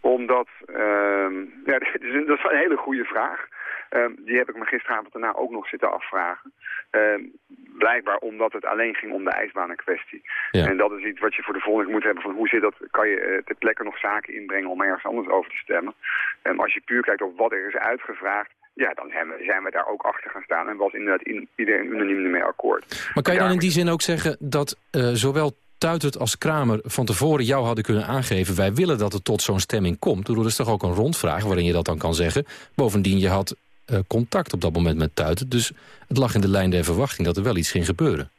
Omdat, uh, ja, dat is een hele goede vraag. Uh, die heb ik me gisteravond daarna ook nog zitten afvragen. Uh, blijkbaar omdat het alleen ging om de ijsbanenkwestie. Ja. En dat is iets wat je voor de volgende moet hebben van hoe zit dat, kan je uh, ter plekke nog zaken inbrengen om ergens anders over te stemmen. Um, als je puur kijkt op wat er is uitgevraagd, ja, dan zijn we, zijn we daar ook achter gaan staan en was inderdaad in, iedereen unaniem ermee akkoord. Maar kan je dan in die zin ook zeggen dat uh, zowel Tuitert als Kramer van tevoren jou hadden kunnen aangeven... wij willen dat het tot zo'n stemming komt. Dat is toch ook een rondvraag waarin je dat dan kan zeggen. Bovendien, je had uh, contact op dat moment met Tuitert. Dus het lag in de lijn der verwachting dat er wel iets ging gebeuren.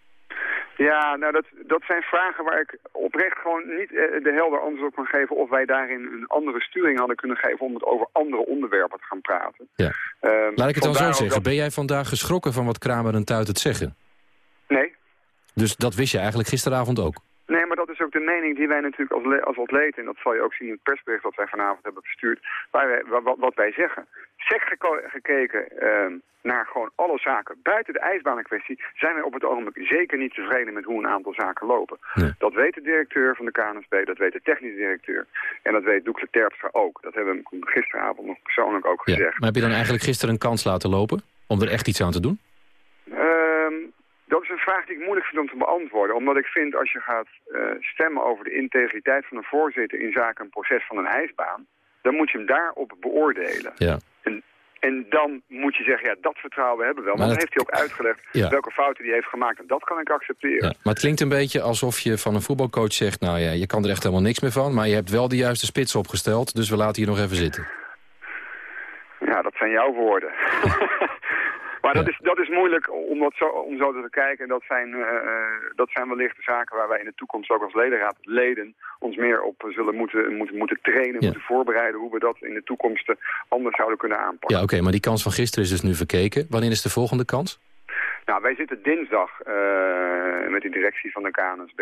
Ja, nou dat, dat zijn vragen waar ik oprecht gewoon niet uh, de helder antwoord op kan geven... of wij daarin een andere sturing hadden kunnen geven om het over andere onderwerpen te gaan praten. Ja. Uh, Laat ik het dan zo zeggen. Dat... Ben jij vandaag geschrokken van wat Kramer en Tuitert zeggen? Nee. Dus dat wist je eigenlijk gisteravond ook? Nee, maar dat is ook de mening die wij natuurlijk als, als atleten... en dat zal je ook zien in het persbericht dat wij vanavond hebben verstuurd... Waar wij, wat, wat wij zeggen. Sec gekeken uh, naar gewoon alle zaken buiten de ijsbanenkwestie... zijn wij op het ogenblik zeker niet tevreden met hoe een aantal zaken lopen. Nee. Dat weet de directeur van de KNSB, dat weet de technische directeur... en dat weet Doekle Terpstra ook. Dat hebben we gisteravond nog persoonlijk ook ja, gezegd. Maar heb je dan eigenlijk gisteren een kans laten lopen om er echt iets aan te doen? Dat is een vraag die ik moeilijk vind om te beantwoorden. Omdat ik vind als je gaat uh, stemmen over de integriteit van een voorzitter... in zaken een proces van een ijsbaan... dan moet je hem daarop beoordelen. Ja. En, en dan moet je zeggen, ja, dat vertrouwen hebben we wel. Maar dan heeft hij ook uitgelegd ja. welke fouten hij heeft gemaakt. En dat kan ik accepteren. Ja. Maar het klinkt een beetje alsof je van een voetbalcoach zegt... nou ja, je kan er echt helemaal niks meer van... maar je hebt wel de juiste spits opgesteld... dus we laten hier nog even zitten. Ja, dat zijn jouw woorden. Maar dat, is, dat is moeilijk om, dat zo, om zo te kijken. En dat zijn, uh, dat zijn wellicht de zaken waar wij in de toekomst ook als ledenraad leden ons meer op zullen moeten, moeten, moeten trainen, moeten voorbereiden. Hoe we dat in de toekomst anders zouden kunnen aanpakken. Ja, oké, okay, maar die kans van gisteren is dus nu verkeken. Wanneer is de volgende kans? Nou, wij zitten dinsdag uh, met de directie van de KNSB.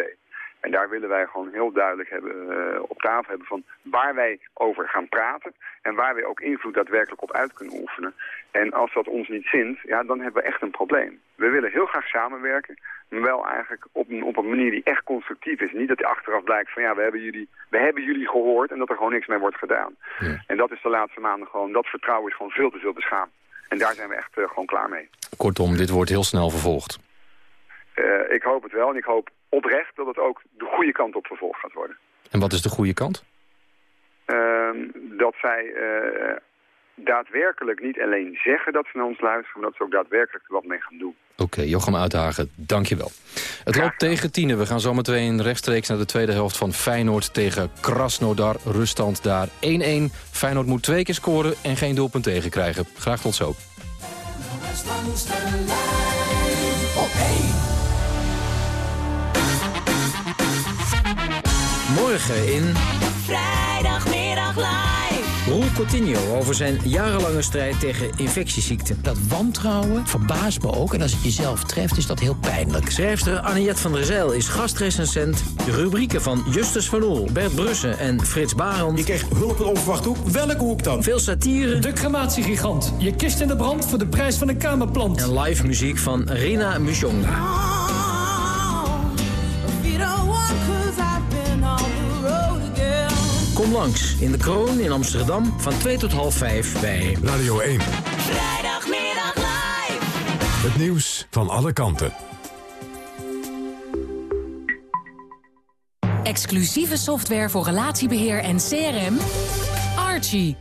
En daar willen wij gewoon heel duidelijk hebben, uh, op tafel hebben van waar wij over gaan praten. En waar wij ook invloed daadwerkelijk op uit kunnen oefenen. En als dat ons niet zint, ja, dan hebben we echt een probleem. We willen heel graag samenwerken, maar wel eigenlijk op een, op een manier die echt constructief is. Niet dat die achteraf blijkt van ja, we hebben jullie, we hebben jullie gehoord en dat er gewoon niks mee wordt gedaan. Ja. En dat is de laatste maanden gewoon, dat vertrouwen is gewoon veel te veel beschaamd. En daar zijn we echt uh, gewoon klaar mee. Kortom, dit wordt heel snel vervolgd. Uh, ik hoop het wel en ik hoop oprecht dat het ook de goede kant op vervolgd gaat worden. En wat is de goede kant? Uh, dat zij uh, daadwerkelijk niet alleen zeggen dat ze naar ons luisteren... maar dat ze ook daadwerkelijk er wat mee gaan doen. Oké, okay, Jochem Uithagen, dankjewel. Het loopt tegen tienen. We gaan zometeen rechtstreeks naar de tweede helft van Feyenoord tegen Krasnodar. Ruststand daar 1-1. Feyenoord moet twee keer scoren en geen doelpunt tegenkrijgen. Graag tot zo. Morgen in... Vrijdagmiddag live. Roel Coutinho over zijn jarenlange strijd tegen infectieziekten. Dat wantrouwen verbaast me ook. En als het jezelf treft, is dat heel pijnlijk. Schrijfster Anniette van der Zijl is gastrecensent. De rubrieken van Justus van Oel, Bert Brussen en Frits Barend. Je kreeg hulp en onverwachte hoek. Welke hoek dan? Veel satire. De crematiegigant. Je kist in de brand voor de prijs van een kamerplant. En live muziek van Rina Mushonga. Langs in de Kroon in Amsterdam van 2 tot half 5 bij Radio 1. Vrijdagmiddag live. Het nieuws van alle kanten. Exclusieve software voor relatiebeheer en CRM. Archie.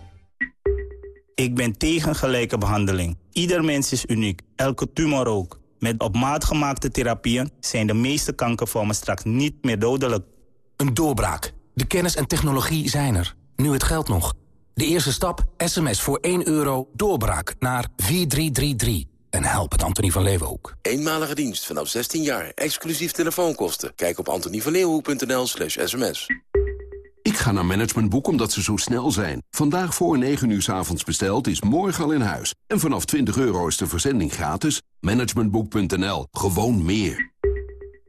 Ik ben tegen gelijke behandeling. Ieder mens is uniek, elke tumor ook. Met op maat gemaakte therapieën zijn de meeste kankervormen straks niet meer dodelijk. Een doorbraak. De kennis en technologie zijn er. Nu het geld nog. De eerste stap, sms voor 1 euro, doorbraak naar 4333. En help het Antonie van Leeuwenhoek. Eenmalige dienst vanaf 16 jaar, exclusief telefoonkosten. Kijk op antonievanleeuwenhoek.nl slash sms. Ik ga naar Managementboek omdat ze zo snel zijn. Vandaag voor 9 uur s avonds besteld is morgen al in huis. En vanaf 20 euro is de verzending gratis. Managementboek.nl. Gewoon meer.